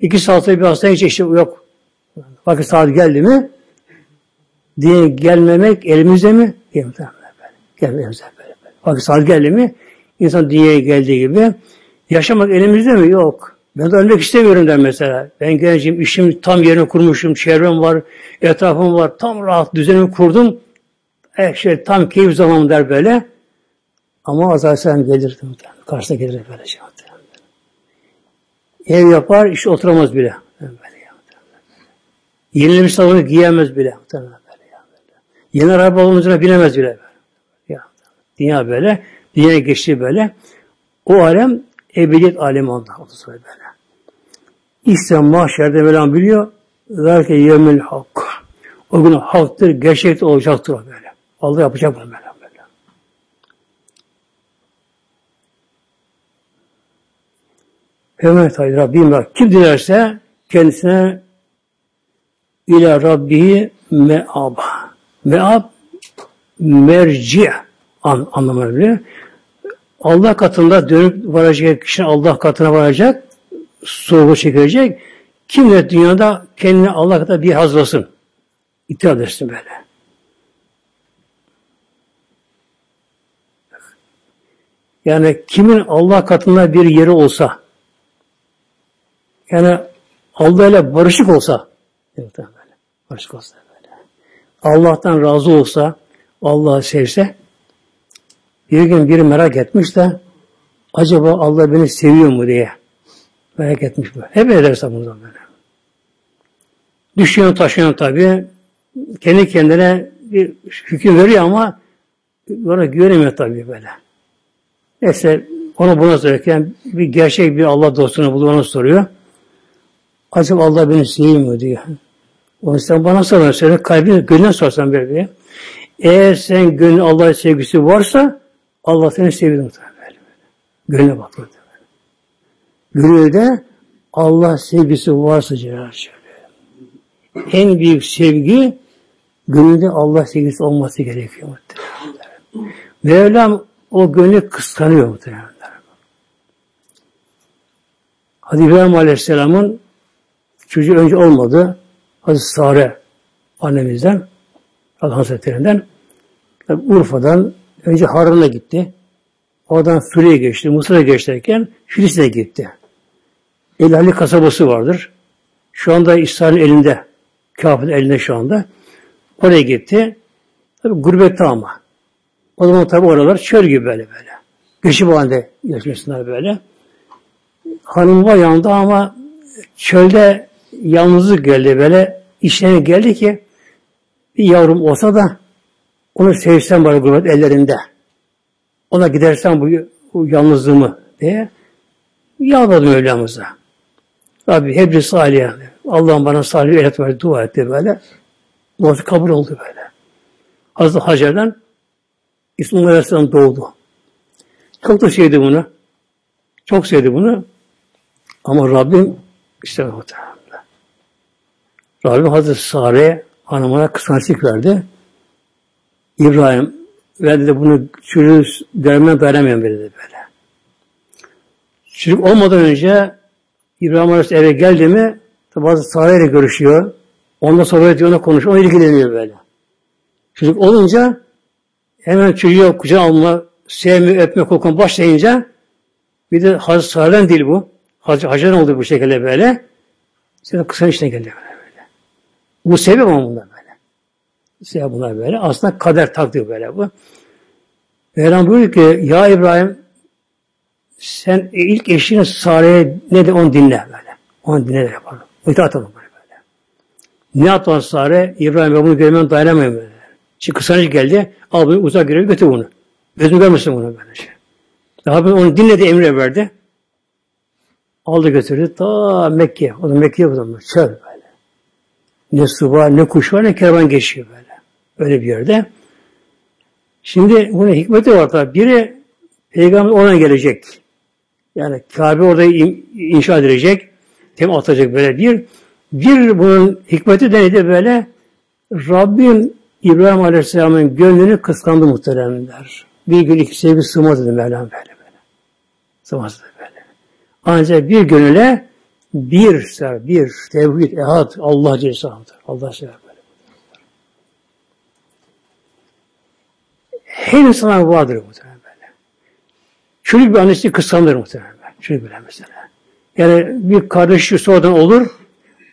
İki saat bir hastaya hiç işte yok. Vakit saat geldi mi diye gelmemek elimizde mi? Elimizde böyle. Gelmemize böyle. böyle. Vakit saat geldi mi insan dünyaya geldiği gibi yaşamak elimizde mi? Yok. Ben de ölmek istemiyorum der mesela. Ben gencim, işim tam yerini kurmuşum, çevrem var, etrafım var, tam rahat düzenimi kurdum. Her şey tam keyif zamanım der böyle. Ama azalsam gelir. Karşısına gelir böyle şey. Ev yapar, iş oturamaz bile. Yenilemiş salonu giyemez bile. Ya. Yeni araba olunca binemez bile. Ya. Dünya böyle. Dünya geçti böyle. O alem ebediyet alemi oldu. Böyle. İşte mahşerde Mevlam biliyor. Zalike yevmül hak. O gün haktır, gerçekte olacaktır o böyle. Allah yapacak bunu böyle. böyle. Peygamber Tayyip Rabbim kim dilerse kendisine ila Rabbihi me'ab. Me'ab merci an, anlamına bile. Allah katında dönüp varacak kişi Allah katına varacak, soğuğu çekilecek. Kim de dünyada kendini Allah katında bir hazırlasın. İtiraz etsin böyle. Yani kimin Allah katında bir yeri olsa, yani Allah ile barışık olsa, barışık olsa. Allah'tan razı olsa, Allah'ı sevse, bir gün biri merak etmiş de, acaba Allah beni seviyor mu diye merak etmiş bu. Hep ederse bundan böyle. Düşüyor taşıyor tabi. Kendi kendine bir hüküm veriyor ama bana güvenemiyor tabi böyle. Neyse onu buna sorarken bir gerçek bir Allah dostunu buluyor onu soruyor. Acaba Allah beni seviyor mu diyor. Onu sen bana sorma. Senin kalbine, gönlüne sorsan böyle diye. Eğer sen gönlün Allah'a sevgisi varsa Allah seni seviyor muhtemelen. Gönlüne bak böyle. Gönülde Allah sevgisi varsa Cenab-ı En büyük sevgi gönülde Allah sevgisi olması gerekiyor muhtemelen. Mevlam o gönlü kıskanıyor muhtemelen. Hadi İbrahim Aleyhisselam'ın çocuğu önce olmadı. Hazreti Sare annemizden, Allah Hazretlerinden Urfa'dan önce Harran'a gitti. Oradan Suriye geçti, Mısır'a geçerken Filistin'e gitti. Elali kasabası vardır. Şu anda İsrail'in elinde. Kafir'in elinde şu anda. Oraya gitti. Tabi gurbette ama. O zaman tabi oralar çöl gibi böyle böyle. Göçüp halinde yaşıyorsunlar böyle. Hanım var yanında ama çölde yalnızlık geldi böyle. İşlerine geldi ki bir yavrum olsa da onu sevsem bana gurbet ellerinde. Ona gidersem bu, bu yalnızlığımı diye yalvardı Mevlamıza. Rabbi hebri salih. Allah'ım bana salih elet ver, dua etti böyle. Duası kabul oldu böyle. Hazreti Hacer'den İsmail Aleyhisselam doğdu. Çok da sevdi bunu. Çok sevdi bunu. Ama Rabbim işte muhtemelen. Rabbim Hazreti Sare hanımına kıskançlık verdi. İbrahim verdi de bunu çocuğu dermen dayanamayan dedi böyle. Çocuk olmadan önce İbrahim Aleyhisselam eve geldi mi bazı Sare ile görüşüyor. Onunla sohbet ediyor, onunla konuşuyor, onunla ilgileniyor böyle. Çocuk olunca hemen çocuğu kucağına alma, sevme, öpme, kokma başlayınca bir de Hazreti Sare'den değil bu. Hazreti Hacer'den oldu bu şekilde böyle. Sonra kısa işine geldi böyle. Bu sebep ama bunlar böyle. Sebep bunlar böyle. Aslında kader takdir böyle bu. Mevlam buyuruyor ki ya İbrahim sen ilk eşine Sare'ye ne de onu dinle böyle. Onu dinle de yapalım. İtaat olun böyle böyle. Ne yaptı Sare? İbrahim ben bunu görmem dayanamıyorum böyle. Şimdi kısancı geldi. Al bunu uzak görev götür bunu. Gözünü görmesin bunu böyle şey. Rabbim onu dinledi, emre verdi. Aldı götürdü ta Mekke. O da Mekke'ye o Çöl böyle. Ne su var, ne kuş var, ne kervan geçiyor böyle. Öyle bir yerde. Şimdi bunun hikmeti var tabi. Biri peygamber ona gelecek. Yani Kabe orada inşa edilecek. Tem atacak böyle bir. Bir bunun hikmeti de neydi böyle? Rabbim İbrahim Aleyhisselam'ın gönlünü kıskandı muhteremler. Bir gün iki sevgi sığmaz dedi Mevlam böyle böyle. Sığmaz dedi böyle. Ancak bir gönüle bir ser, bir tevhid, ehad, Allah cezalıdır. Allah sever böyle. Her insana vardır muhtemelen böyle. Çocuk bir annesi kıskanır muhtemelen. Çocuk bile mesela. Yani bir kardeşi sonradan olur.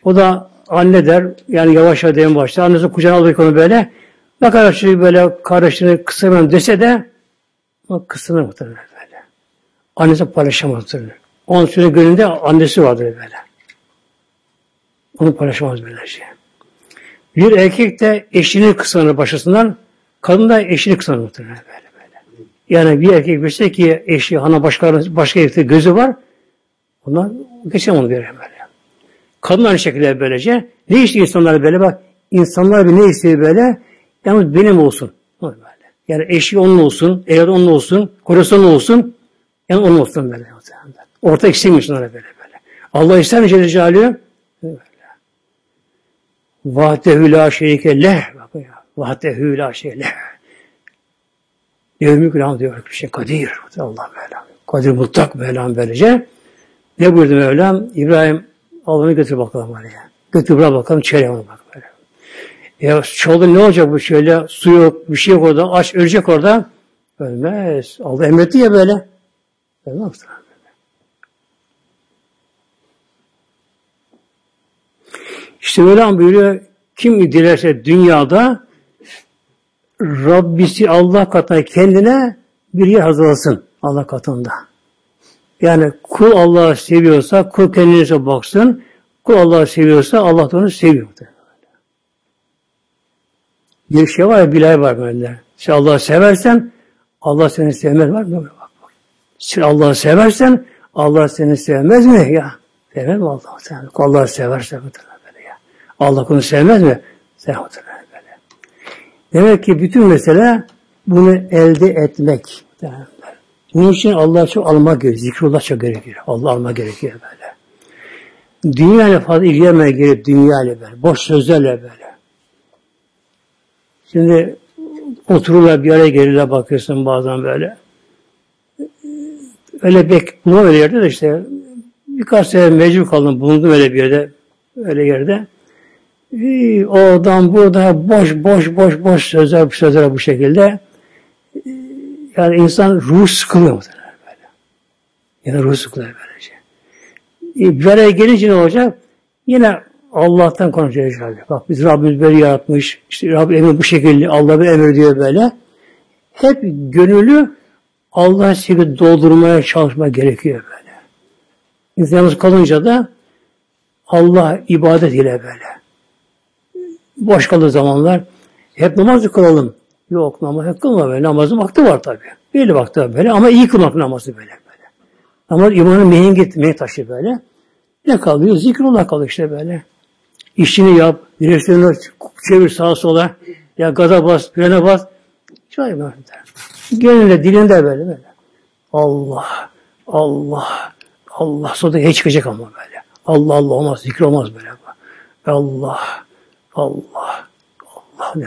O da anne der, yani yavaş yavaş başta. Annesi kucağına alır onu böyle. Ne kadar çocuk böyle kardeşini kıskanır dese de o kıskanır muhtemelen böyle. Annesi paylaşamaz muhtemelen. Onun sürü gönlünde annesi vardır böyle. Onu paylaşamaz böyle şey. Bir erkek de eşini kıskanır başkasından, kadın da eşini kıskanır böyle böyle. Yani bir erkek bilse ki eşi, hana başka, başka erkekte gözü var, ondan geçemem onu böyle böyle. Kadın aynı şekilde böylece. Ne istiyor insanlar böyle bak. İnsanlar bir ne istiyor böyle? Yalnız benim olsun. Böyle. Yani eşi onun olsun, eğer onun olsun, kocası onun olsun. Yani onun olsun böyle. Orta eksilmiş onlara böyle böyle. Allah ister mi Celle Celaluhu? Böyle. Vahdehu la şerike leh. Vahdehu la şerike leh. Yevmü gülam diyor bir şey kadir. Allah Mevlam. Kadir mutlak Mevlam böylece. Ne buyurdu Mevlam? İbrahim Allah'ını götür bakalım oraya. Götür bırak bakalım çeyreye onu bak böyle. Ya çoğulda ne olacak bu şöyle? Su yok, bir şey yok orada. Aç ölecek orada. Ölmez. Allah emretti ya böyle. Ölmez. İşte böyle buyuruyor. Kim dilerse dünyada Rabbisi Allah katına kendine bir yer hazırlasın Allah katında. Yani kul Allah'ı seviyorsa kul kendine baksın. Kul Allah'ı seviyorsa Allah da onu seviyor. Bir şey var ya bilay var böyle. Sen Allah'ı seversen Allah seni sevmez var mı? Bak, bak. Sen Allah'ı seversen Allah seni sevmez mi ya? Sevmez mi Allah seni? Allah'ı severse böyle ya. Allah onu sevmez mi? Sevmez böyle. Demek ki bütün mesele bunu elde etmek. Bunun için Allah'a çok almak gerekiyor. Zikrullah çok gerekiyor. Allah almak gerekiyor böyle. Dünya ile fazla ilgilenmeye gerek dünya ile böyle. Boş sözlerle böyle. Şimdi otururlar bir araya gelirler bakıyorsun bazen böyle. Öyle bek bulma öyle yerde de işte birkaç sene mecbur kaldım bulundum öyle bir yerde öyle yerde. Oradan burada boş boş boş boş sözler sözler bu şekilde. Yani insan ruh sıkılıyor böyle. Yani ruh sıkılıyor böylece. E, bir araya gelince ne olacak? Yine Allah'tan konuşacağız inşallah. Bak biz Rabbimiz böyle yaratmış. İşte Rabbim emir bu şekilde. Allah bir emir diyor böyle. Hep gönüllü Allah'a sevgi doldurmaya çalışmak gerekiyor böyle. İnsan yalnız kalınca da Allah ibadet ile böyle. Boş kaldığı zamanlar hep namaz kılalım. Yok namaz kılma böyle. Namazın vakti var tabi. Belli vakti var böyle ama iyi kılmak namazı böyle. böyle. Namaz imanın mihenk etmeye taşı böyle. Ne kalıyor? Zikrullah kalıyor işte böyle. İşini yap, direksiyonu çevir sağa sola. Ya gaza bas, frene bas. Şöyle böyle. Gönlünde, dilinde böyle böyle. Allah, Allah, Allah. Sonra hiç çıkacak ama böyle. Allah Allah olmaz, zikir olmaz böyle. Allah, Allah, Allah ne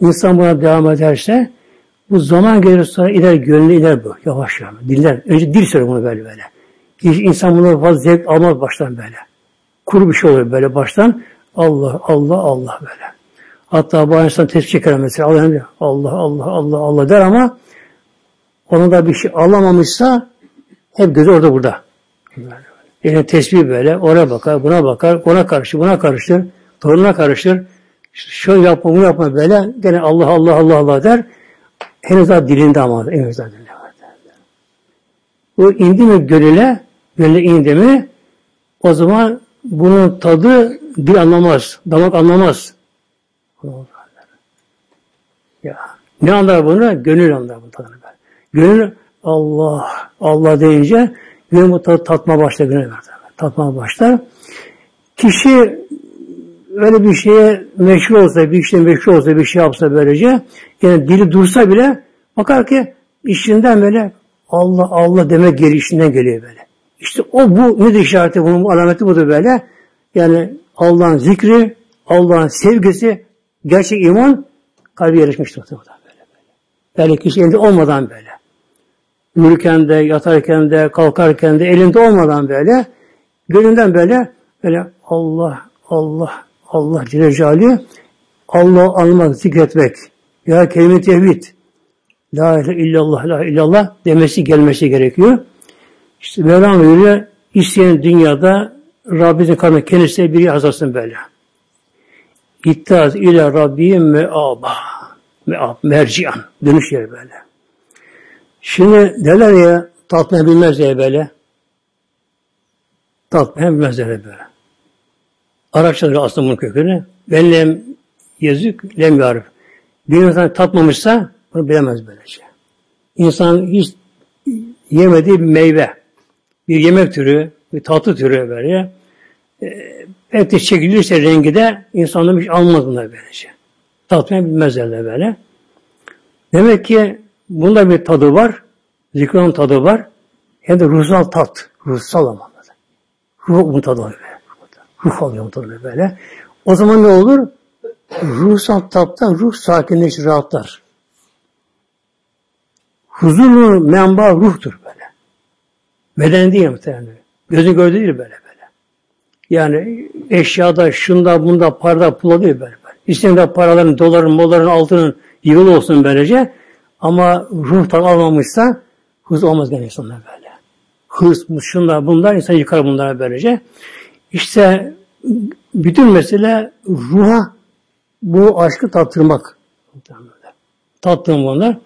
İnsan buna devam ederse bu zaman gelir sonra iler gönlü iler bu. Yavaş yavaş. Diller. Önce dil söylüyor bunu böyle böyle. İnsan bunu fazla zevk almaz baştan böyle. Kuru bir şey oluyor böyle baştan. Allah, Allah, Allah böyle. Hatta bu insan tespih çeker mesela. Allah, Allah, Allah, Allah, der ama onun da bir şey alamamışsa hep gözü orada burada. Yani tesbih böyle, oraya bakar, buna bakar, ona karışır, buna karışır, torununa karışır. Şöyle yapma, bunu yapma böyle. Gene Allah, Allah, Allah, Allah der. Henüz daha dilinde ama. Henüz daha dilinde. Bu indi mi gönüle, gönüle indi mi o zaman bunun tadı dil anlamaz, damak anlamaz. Ya. Ne anlar bunu? Gönül anlar bunu tadını. Gönül Allah, Allah deyince gönül mutlaka tatma başlar gönül tatma başlar. Kişi öyle bir şeye meşhur olsa, bir işte meşhur olsa, bir şey yapsa böylece, yani dili dursa bile bakar ki işinden böyle Allah Allah demek geri işinden geliyor böyle. İşte o bu ne işareti bunun alameti budur böyle. Yani Allah'ın zikri, Allah'ın sevgisi, gerçek iman kalbi yarışmıştır. Böyle, böyle. Yani kişi elinde olmadan böyle. Yürürken de, yatarken de, kalkarken de, elinde olmadan böyle, gönlünden böyle, böyle Allah, Allah, Allah Celle Celaluhu, Allah'ı anlamak, zikretmek, ya kelime tevhid, La ilahe illallah, la illallah demesi gelmesi gerekiyor. İşte Mevlam buyuruyor, isteyen dünyada Rabbimizin karnına kendisine biri azatsın böyle. İttaz ile Rabbim me'aba. Me'ab, mercian. Dönüş yeri böyle. Şimdi derler ya tatmayı bilmez diye böyle. Tatmayı bilmez diye böyle. Araştırır aslında bunun kökünü. Ben lem yazık, lem yarif. Bir insan tatmamışsa bunu bilemez böylece. İnsan hiç yemediği bir meyve, bir yemek türü, bir tatlı türü böyle. E, pek de çekilirse rengi de insanlar hiç almaz bunlar böylece. Tatmayı bilmezler böyle. Demek ki bunda bir tadı var, zikranın tadı var. Hem de ruhsal tat, ruhsal ama. Ruh bunun tadı var. Ruh alıyor bunun tadı böyle. O zaman ne olur? Ruhsal tatta ruh sakinleşir, rahatlar. Huzurlu menba ruhtur böyle. Beden değil muhtemelen. Gözün gördüğü değil böyle böyle. Yani eşyada, şunda, bunda, parada, pula değil böyle böyle. İsteyen paraların, doların, moların, altının yığılı olsun böylece. Ama ruhtan almamışsa hız olmaz gene insanlar böyle. Hız, şunlar, bunlar insan yıkar bunlara böylece. İşte bütün mesele ruha bu aşkı tattırmak. Tattırmak bunlar.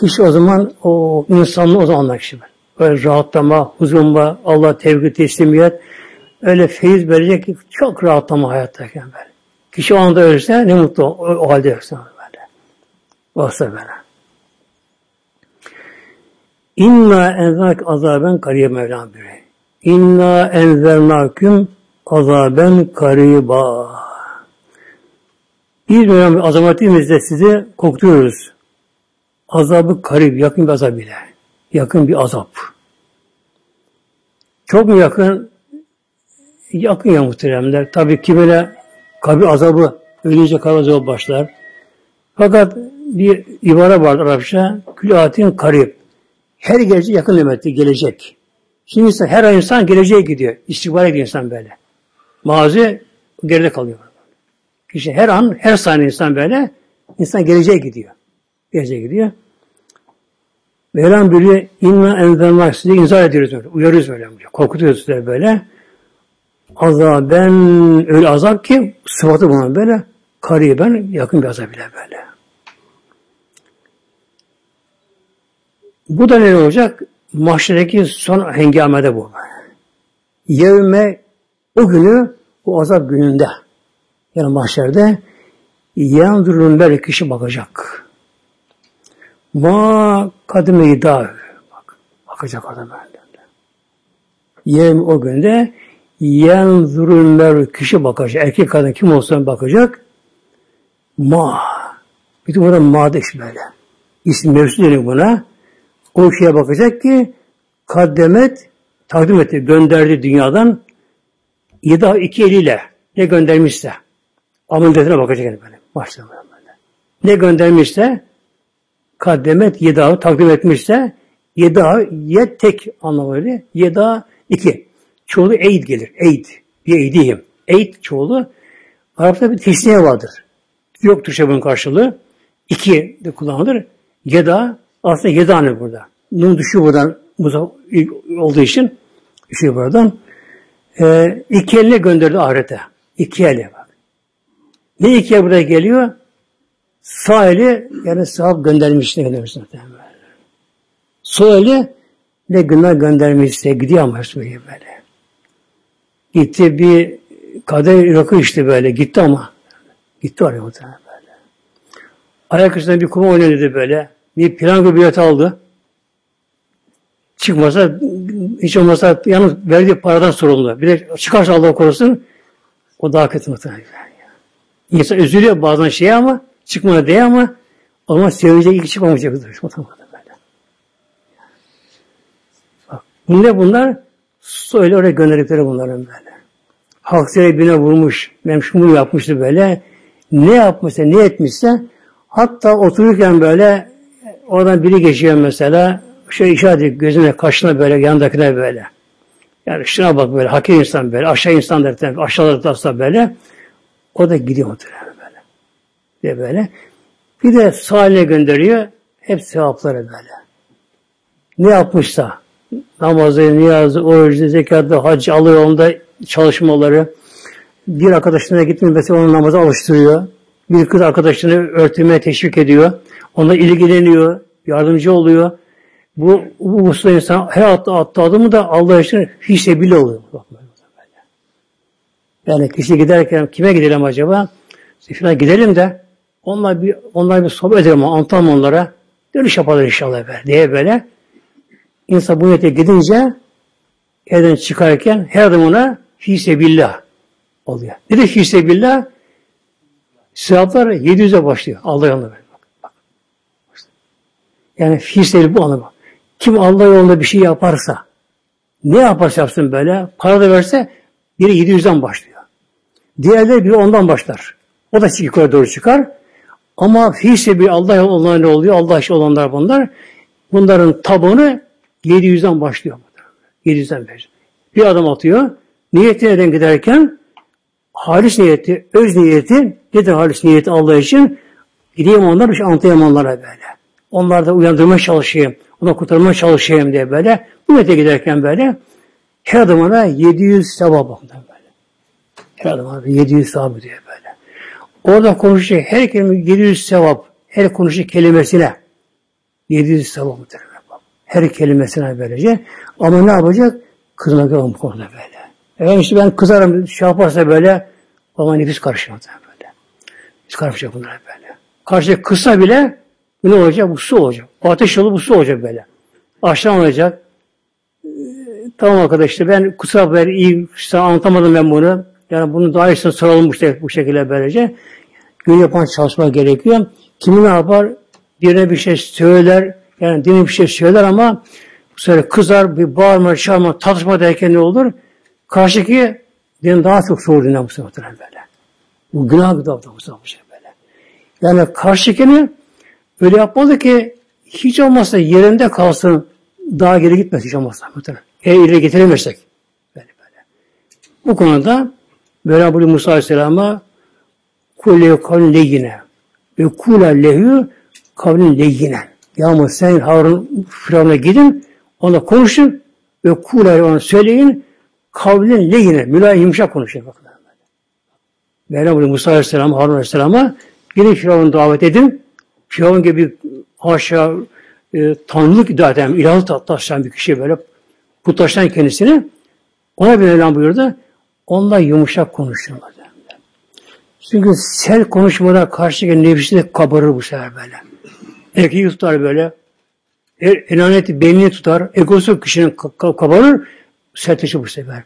Kişi o zaman o insanlığı o zaman anlar kişi. Böyle rahatlama, huzurma, Allah tevhid, teslimiyet, öyle feyiz verecek ki çok rahatlama hayattayken böyle. Kişi o anda ölürse ne mutlu o, o halde ölürse böyle. Olsa böyle. İnna enzak azaben kariye Mevlam biri. İnna enzernaküm azaben kariba. Bir dönem azametimizde sizi kokluyoruz. Azabı karib, yakın bir azab bile. Yakın bir azap. Çok mu yakın? Yakın ya muhteremler. Tabii ki böyle kabir azabı, ölünce kabir azabı başlar. Fakat bir ibare var Arapça, külüatin karib. Her gece yakın demekti, gelecek. Şimdi insan, her insan geleceğe gidiyor. İstihbara gidiyor insan böyle. Mazi geride kalıyor. Kişi her an, her saniye insan böyle, insan geleceğe gidiyor. Geleceğe gidiyor. Mevlam buyuruyor, inna enzelmak size inzar ediyoruz böyle. Uyarıyoruz böyle. Korkutuyoruz size böyle. Azaben öyle azap ki sıfatı buna böyle kariben yakın bir azap bile böyle. Bu da ne olacak? Mahşerdeki son hengamede bu. Yevme o günü o azap gününde yani mahşerde yandırın böyle kişi bakacak. Ma kadime Bak, bakacak orada böyle. Yem o günde mer kişi bakacak. Erkek kadın kim olsa bakacak. Ma. Bütün burada ma böyle. İsim mevzu deniyor buna. O şeye bakacak ki kaddemet takdim etti, gönderdi dünyadan yedi iki eliyle ne göndermişse ameliyatına bakacak yani böyle. Başlıyor böyle. Ne göndermişse kaddemet yeda takdim etmişse yeda yed tek anlamı Yeda iki. Çoğulu eid gelir. Eid. Bir eydiyim. Eid çoğulu. Arap'ta bir tesniye vardır. Yok Türkçe bunun karşılığı. İki de kullanılır. Yeda aslında yeda ne burada? Nun düşüyor buradan olduğu için düşüyor buradan. Ee, iki eline gönderdi ahirete. İki elle bak. Ne iki el buraya geliyor? Sağ eli yani sahab göndermiş ne göndermiş Sol eli ne günah göndermişse gidiyor ama böyle böyle. Gitti bir kader rakı işte böyle gitti ama gitti oraya muhtemelen böyle. Ayak üstünde bir kuma oynadı böyle. Bir plan bir bilet aldı. çıkmasa hiç olmasa yalnız verdiği paradan sorumlu. Bir de çıkarsa Allah korusun o daha kötü muhtemelen. İnsan üzülüyor bazen şey ama çıkmıyor diye ama o zaman sevecek ilk çıkmamayacak. Muhtemelen böyle. Bak, ne bunlar? Öyle oraya gönderdikleri bunların böyle. Haksere birine vurmuş, memşumunu yapmıştı böyle. Ne yapmışsa, ne etmişse hatta otururken böyle oradan biri geçiyor mesela şey işaret ediyor gözüne, kaşına böyle, yanındakine böyle. Yani şuna bak böyle, hakir insan böyle, aşağı insan derken, aşağıda böyle. O da gidiyor muhtemelen böyle. Diye böyle. Bir de sahaline gönderiyor. Hep sevapları böyle. Ne yapmışsa namazı, niyazı, orucu, zekatı, hac alıyor onda çalışmaları. Bir arkadaşına gitmiyor mesela onu namaza alıştırıyor. Bir kız arkadaşını örtülmeye teşvik ediyor. Onunla ilgileniyor, yardımcı oluyor. Bu, bu hususta insan her attığı, attığı adımı da Allah için hiç bile oluyor. Yani kişi giderken kime gidelim acaba? Şuna gidelim de onlar bir onlar bir sohbet edelim, anlatalım onlara. Dönüş yapalım inşallah böyle diye böyle. İnsan bu niyete gidince evden çıkarken her adımına billah oluyor. Ne de billah? Sevaplar 700'e başlıyor. Allah yolunda. Yani fisebil bu anlamı. Kim Allah yolunda bir şey yaparsa, ne yaparsa yapsın böyle, para da verse biri 700'den başlıyor. Diğerleri biri ondan başlar. O da yukarı doğru çıkar. Ama fiilse bir Allah yolunda ne oluyor? Allah işi olanlar bunlar. Bunların tabanı 700'den başlıyor. 700'den beri. Bir adım atıyor. Niyeti neden giderken halis niyeti, öz niyeti, nedir halis niyeti Allah için? Gideyim onlar bir şey anlatayım onlara böyle. Onlar da uyandırmaya çalışayım. Ona kurtarmaya çalışayım diye böyle. Niyete giderken böyle her adımına 700 sevap böyle. Her adımına 700 sevap diye böyle. Orada konuşacak her kelime 700 sevap. Her konuşacak kelimesine 700 sevap. Her kelimesine böylece. Ama ne yapacak? Yok bu konuda böyle. Efendim işte ben kızarım, şey yaparsa böyle, ama nefis karışıyor böyle. Nefis karışacak bunlar böyle. Karşı kısa bile ne olacak? Bu su olacak. Ateş yolu bu su olacak böyle. Aşağı olacak. Ee, tamam arkadaşlar ben kusura ben iyi sana anlatamadım ben bunu. Yani bunu daha iyisini soralım bu, bu şekilde böylece. Gün yapan çalışma gerekiyor. Kimi ne yapar? Birine bir şey söyler. Yani dinin bir şey söyler ama bu sefer kızar, bir bağırma, çağırma, tartışma derken ne olur? Karşıki din daha çok dinden bu sefer böyle. Bu günah bu sefer böyle. Yani karşıkini öyle yapmalı ki hiç olmazsa yerinde kalsın, daha geri gitmez hiç olmazsa. Eğer ileri getiremezsek. Böyle böyle. Bu konuda Mevla buyuruyor Musa Aleyhisselam'a kulle kavlin leyyine ve kula lehü kavlin leyyine. Ya sen Harun Firavun'a gidin ona konuşun ve kula ona söyleyin kavlin lehine mülayim yumuşak konuşun. Bakın. Mevla buyuruyor Musa Aleyhisselam Harun Aleyhisselam'a gidin Firavun'u davet edin. Firavun gibi haşa e, tanrılık iddia eden, ilahı taşlayan bir kişi böyle putlaşan kendisini ona bir Mevlam buyurdu. Onunla yumuşak konuşun. Çünkü sel konuşmada karşı gelen nefsi de kabarır bu sefer böyle. Erkeği tutar böyle. Er, enaneti beynini tutar. Egosu kişinin kabarır. Sertleşir bu sefer.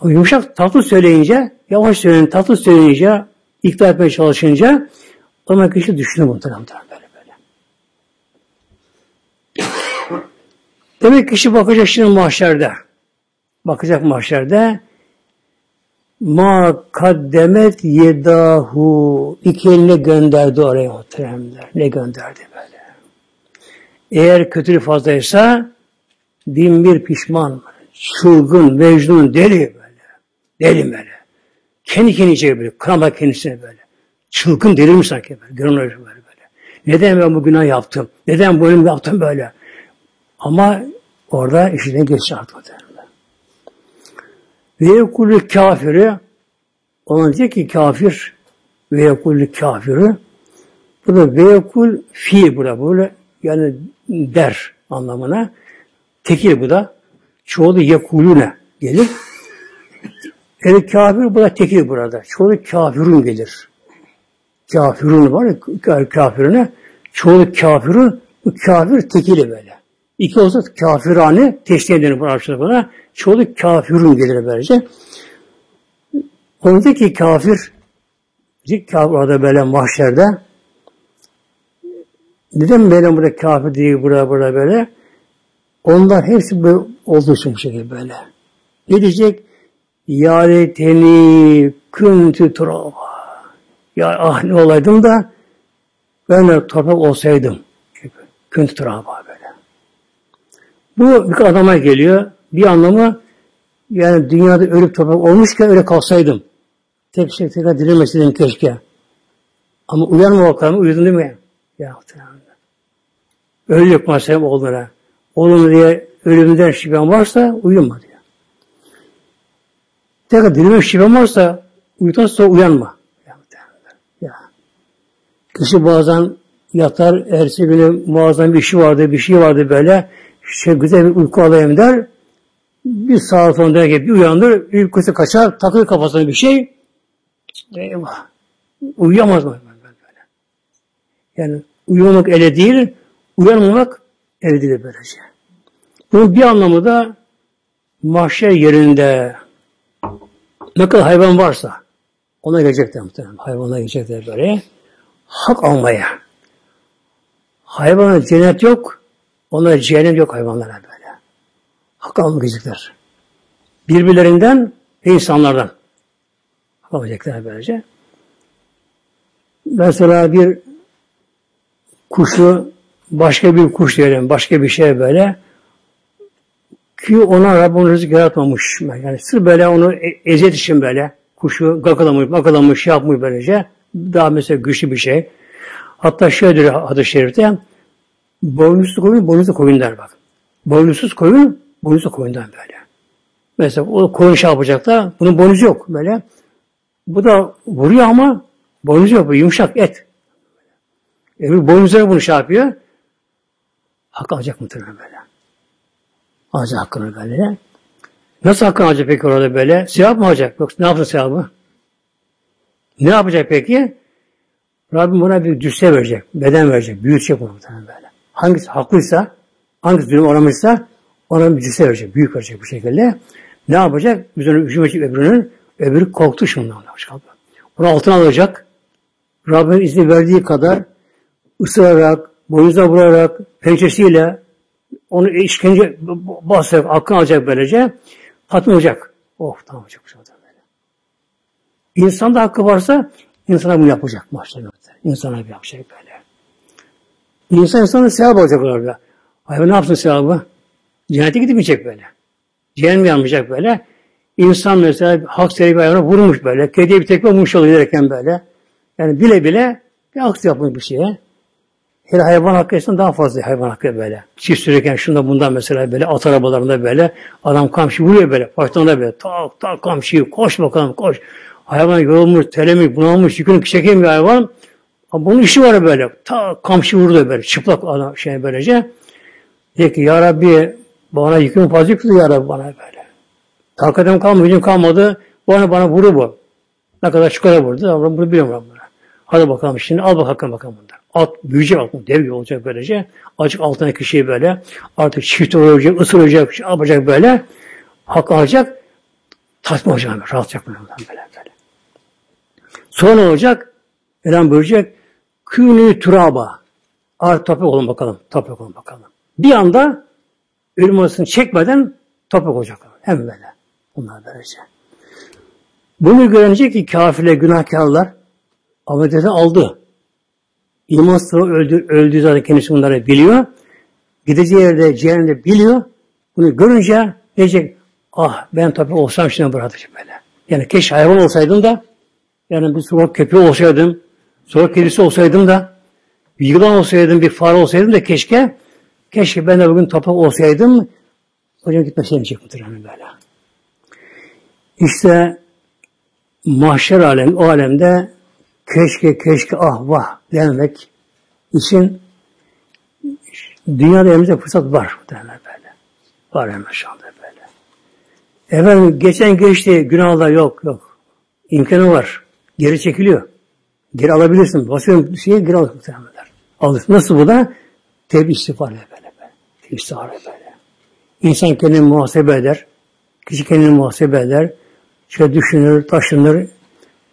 O yumuşak tatlı söyleyince, yavaş söyleyin tatlı söyleyince, ikna etmeye çalışınca o zaman kişi düşünür muhtemelen böyle böyle. Demek kişi bakacak şimdi mahşerde. Bakacak mahşerde Ma kaddemet yedahu iki eline gönderdi oraya muhteremler. Ne gönderdi böyle? Eğer kötülük fazlaysa bin bir pişman, çılgın, mecnun, deli böyle. Deli böyle. Kendi kendine böyle, kınama kendisine böyle. Çılgın delirmiş sanki böyle. Görünür böyle. Neden ben bu günah yaptım? Neden bu yaptım böyle? Ama orada işine geçti artık. Ve yekulü kafiri ona diyecek ki kafir ve yekulü kafiri bu da ve yekul fi burada böyle yani der anlamına tekil bu da çoğulu yekulüne gelir. El kafir bu da tekil burada. Çoğulu kafirun gelir. Kafirun var ya kafirine çoğulu kafirun bu kafir tekili böyle. İki olsa kafirane teşniye denir bu Arapçada buna. Çoğu kafirun gelir böylece. Ondaki kafir kafir orada böyle mahşerde neden böyle burada kafir değil burada burada böyle onlar hepsi böyle olduğu için şekilde böyle. Ne diyecek? Ya leteni küntü turaba. Ya ah ne olaydım da ben de toprak olsaydım. Küntü turaba. Bu bir adama geliyor. Bir anlamı yani dünyada ölüp toprak olmuşken öyle kalsaydım. Tek şey tekrar dirilmeseydim keşke. Ama uyanma bakalım. Uyudun değil mi? Ya Öyle yok mesela oğluna. Oğlum diye ölümden şüphen varsa uyuma diyor. Tekrar dirilme şüphen varsa uyudan sonra uyanma. Ya. Kişi bazen yatar, ertesi günü muazzam bir işi vardı, bir şey vardı böyle. Şey, güzel bir uyku alayım der. Bir saat sonra gibi bir uyandır, uykusu kaçar, takılır kafasına bir şey. Eyvah. Uyuyamaz mı? Yani uyumak ele değil, uyanmamak ele değil böylece. Bunun bir anlamı da mahşer yerinde ne kadar hayvan varsa ona gelecekler muhtemelen. Hayvana gelecekler böyle. Hak almaya. Hayvana cennet yok, ona cehennem yok hayvanlara böyle. Hak almaya gelecekler. Birbirlerinden ve insanlardan. Hak alacaklar böylece. Mesela bir kuşu başka bir kuş diyelim, başka bir şey böyle ki ona Rabbim rızık yaratmamış. Yani sırf böyle onu e, eziyet için böyle kuşu gagalamış, gagalamış, şey yapmış böylece. Daha mesela güçlü bir şey. Hatta şöyle diyor hadis-i şerifte boynuzsuz koyun, boynuzlu koyun der bak. Boynuzsuz koyun, boynuzlu koyundan böyle. Mesela o koyun şey yapacaklar, bunun boynuzu yok böyle. Bu da vuruyor ama boynuzu yok, yumuşak et. Öbür boynuzları bunu şey yapıyor. Hak alacak muhtemelen böyle. Alacak hakkını böyle. Nasıl hakkını alacak peki orada böyle? Sevap mı alacak? Yoksa ne yapsın sevabı? Ne yapacak peki? Rabbim buna bir cüsse verecek, beden verecek, büyütecek muhtemelen böyle. Hangisi haklıysa, hangisi durum oramışsa ona cüsse verecek, büyük verecek bu şekilde. Ne yapacak? Onu hücum edecek öbürünün, öbürü korktu şimdi ondan. Onu altına alacak. Rabbim izni verdiği kadar ısırarak, boynuza vurarak, pençesiyle onu işkence basarak aklını alacak böylece tatmin olacak. Oh tamam olacak bu şekilde böyle. İnsanda hakkı varsa insana bunu yapacak mahşerde. İnsana bir yapacak böyle. İnsan insana sevap olacak orada. Hayvan ne yapsın sevabı? Cennete gidemeyecek böyle. Cehennem yanmayacak böyle. İnsan mesela hak sebebi hayvana vurmuş böyle. Kediye bir tekme vurmuş oluyor böyle. Yani bile bile bir aks yapmış bir şeye. Hele hayvan hakkı daha fazla hayvan hakkı böyle. Çift sürerken şunda bundan mesela böyle at arabalarında böyle adam kamçı vuruyor böyle. Başlarında böyle tak tak kamçıyı koş bakalım koş. Hayvan yorulmuş, telemiş, bunalmış, yükünü çekemiyor hayvan. Ama bunun işi var böyle. Ta kamçı vurdu böyle. Çıplak adam şey böylece. Dedi ki ya Rabbi bana yüküm fazla yüklü ya Rabbi bana böyle. Takatim kalmadı, gücüm kalmadı. Bana bana vuru bu. Ne kadar şu kadar vurdu. Ama bunu biliyorum ben bunu. Hadi bakalım şimdi al bak hakkın bakalım bundan. At büyüyecek altın, dev olacak böylece. Acık altına kişiyi böyle artık çift olacak, ısıracak, şey yapacak böyle. Hak alacak, tatmin olacak, rahatacak böyle böyle. böyle. Olacak, Elham buyuracak, künü turaba. Artık toprak olun bakalım, toprak olun bakalım. Bir anda ölüm odasını çekmeden toprak olacak. Hem böyle. Bunlar böylece. Bunu görecek ki kafirler, günahkarlar abdesti aldı. İman sonra öldü, öldüğü zaten kendisi bunları biliyor. Gideceği yerde cehennemde biliyor. Bunu görünce diyecek ah ben tabi olsam şimdi bırakacağım böyle. Yani keşke hayvan olsaydım da yani bir sokak köpeği olsaydım, sokak kedisi olsaydım da bir yılan olsaydım, bir fare olsaydım da keşke keşke ben de bugün toprak olsaydım hocam gitmeseydim muhtemelen böyle. İşte mahşer alem, o alemde keşke keşke ah vah demek için dünyada elimizde fırsat var derler böyle. Var hemen şu anda böyle. Efendim geçen geçti günahlar yok yok. İmkanı var. Geri çekiliyor. Geri alabilirsin. Basıyorum şeyi geri alırsın muhtemelenler. Alırsın. Nasıl bu da? Tevbe istiğfarla böyle böyle. Böyle. İnsan kendini muhasebe eder. Kişi kendini muhasebe eder. Şöyle düşünür, taşınır.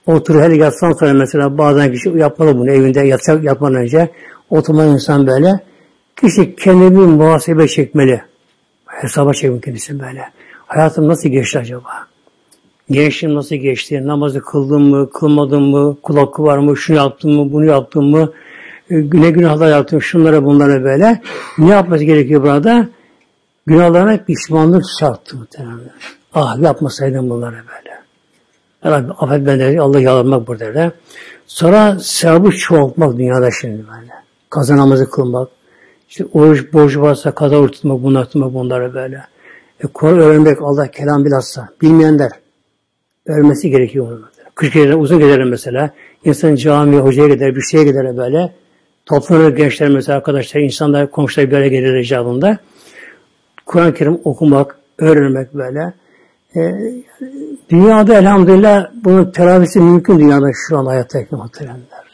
Oturur hele yatsan sonra mesela bazen kişi yapmalı bunu evinde yatacak yatmadan önce. Oturmalı insan böyle. Kişi kendini muhasebe çekmeli. Hesaba çekmeli kendisi böyle. Hayatım nasıl geçti acaba? Gençliğim nasıl geçti? Namazı kıldım mı, kılmadım mı? Kul hakkı var mı? Şunu yaptım mı, bunu yaptım mı? E, güne günahlar yaptım, şunlara bunlara böyle. Ne yapması gerekiyor burada? Günahlarına pişmanlık şarttı muhtemelen. Ah yapmasaydım bunları böyle. Rabbi affet ben der, Allah yalvarmak burada derler. Sonra sevabı çoğaltmak dünyada şimdi böyle. Kaza namazı kılmak, işte oruç borcu varsa kaza oruç tutmak, tutmak bunları böyle. E, Kur'an öğrenmek, Allah kelam bilhassa. Bilmeyenler öğrenmesi gerekiyor. Kış geceleri, uzun geceler mesela. insan camiye, hocaya gider, bir şeye gider böyle. Toplanır gençler mesela arkadaşlar, insanlar, komşular araya gelir icabında. Kur'an-ı Kerim okumak, öğrenmek böyle. E, dünyada elhamdülillah bunun teravisi mümkün dünyada şu an hayatta muhteremler.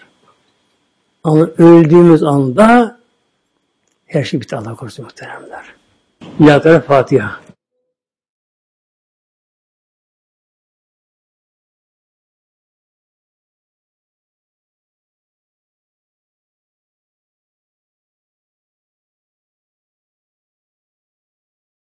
Ama öldüğümüz anda her şey bitti Allah korusun muhteremler. İlahi Fatiha.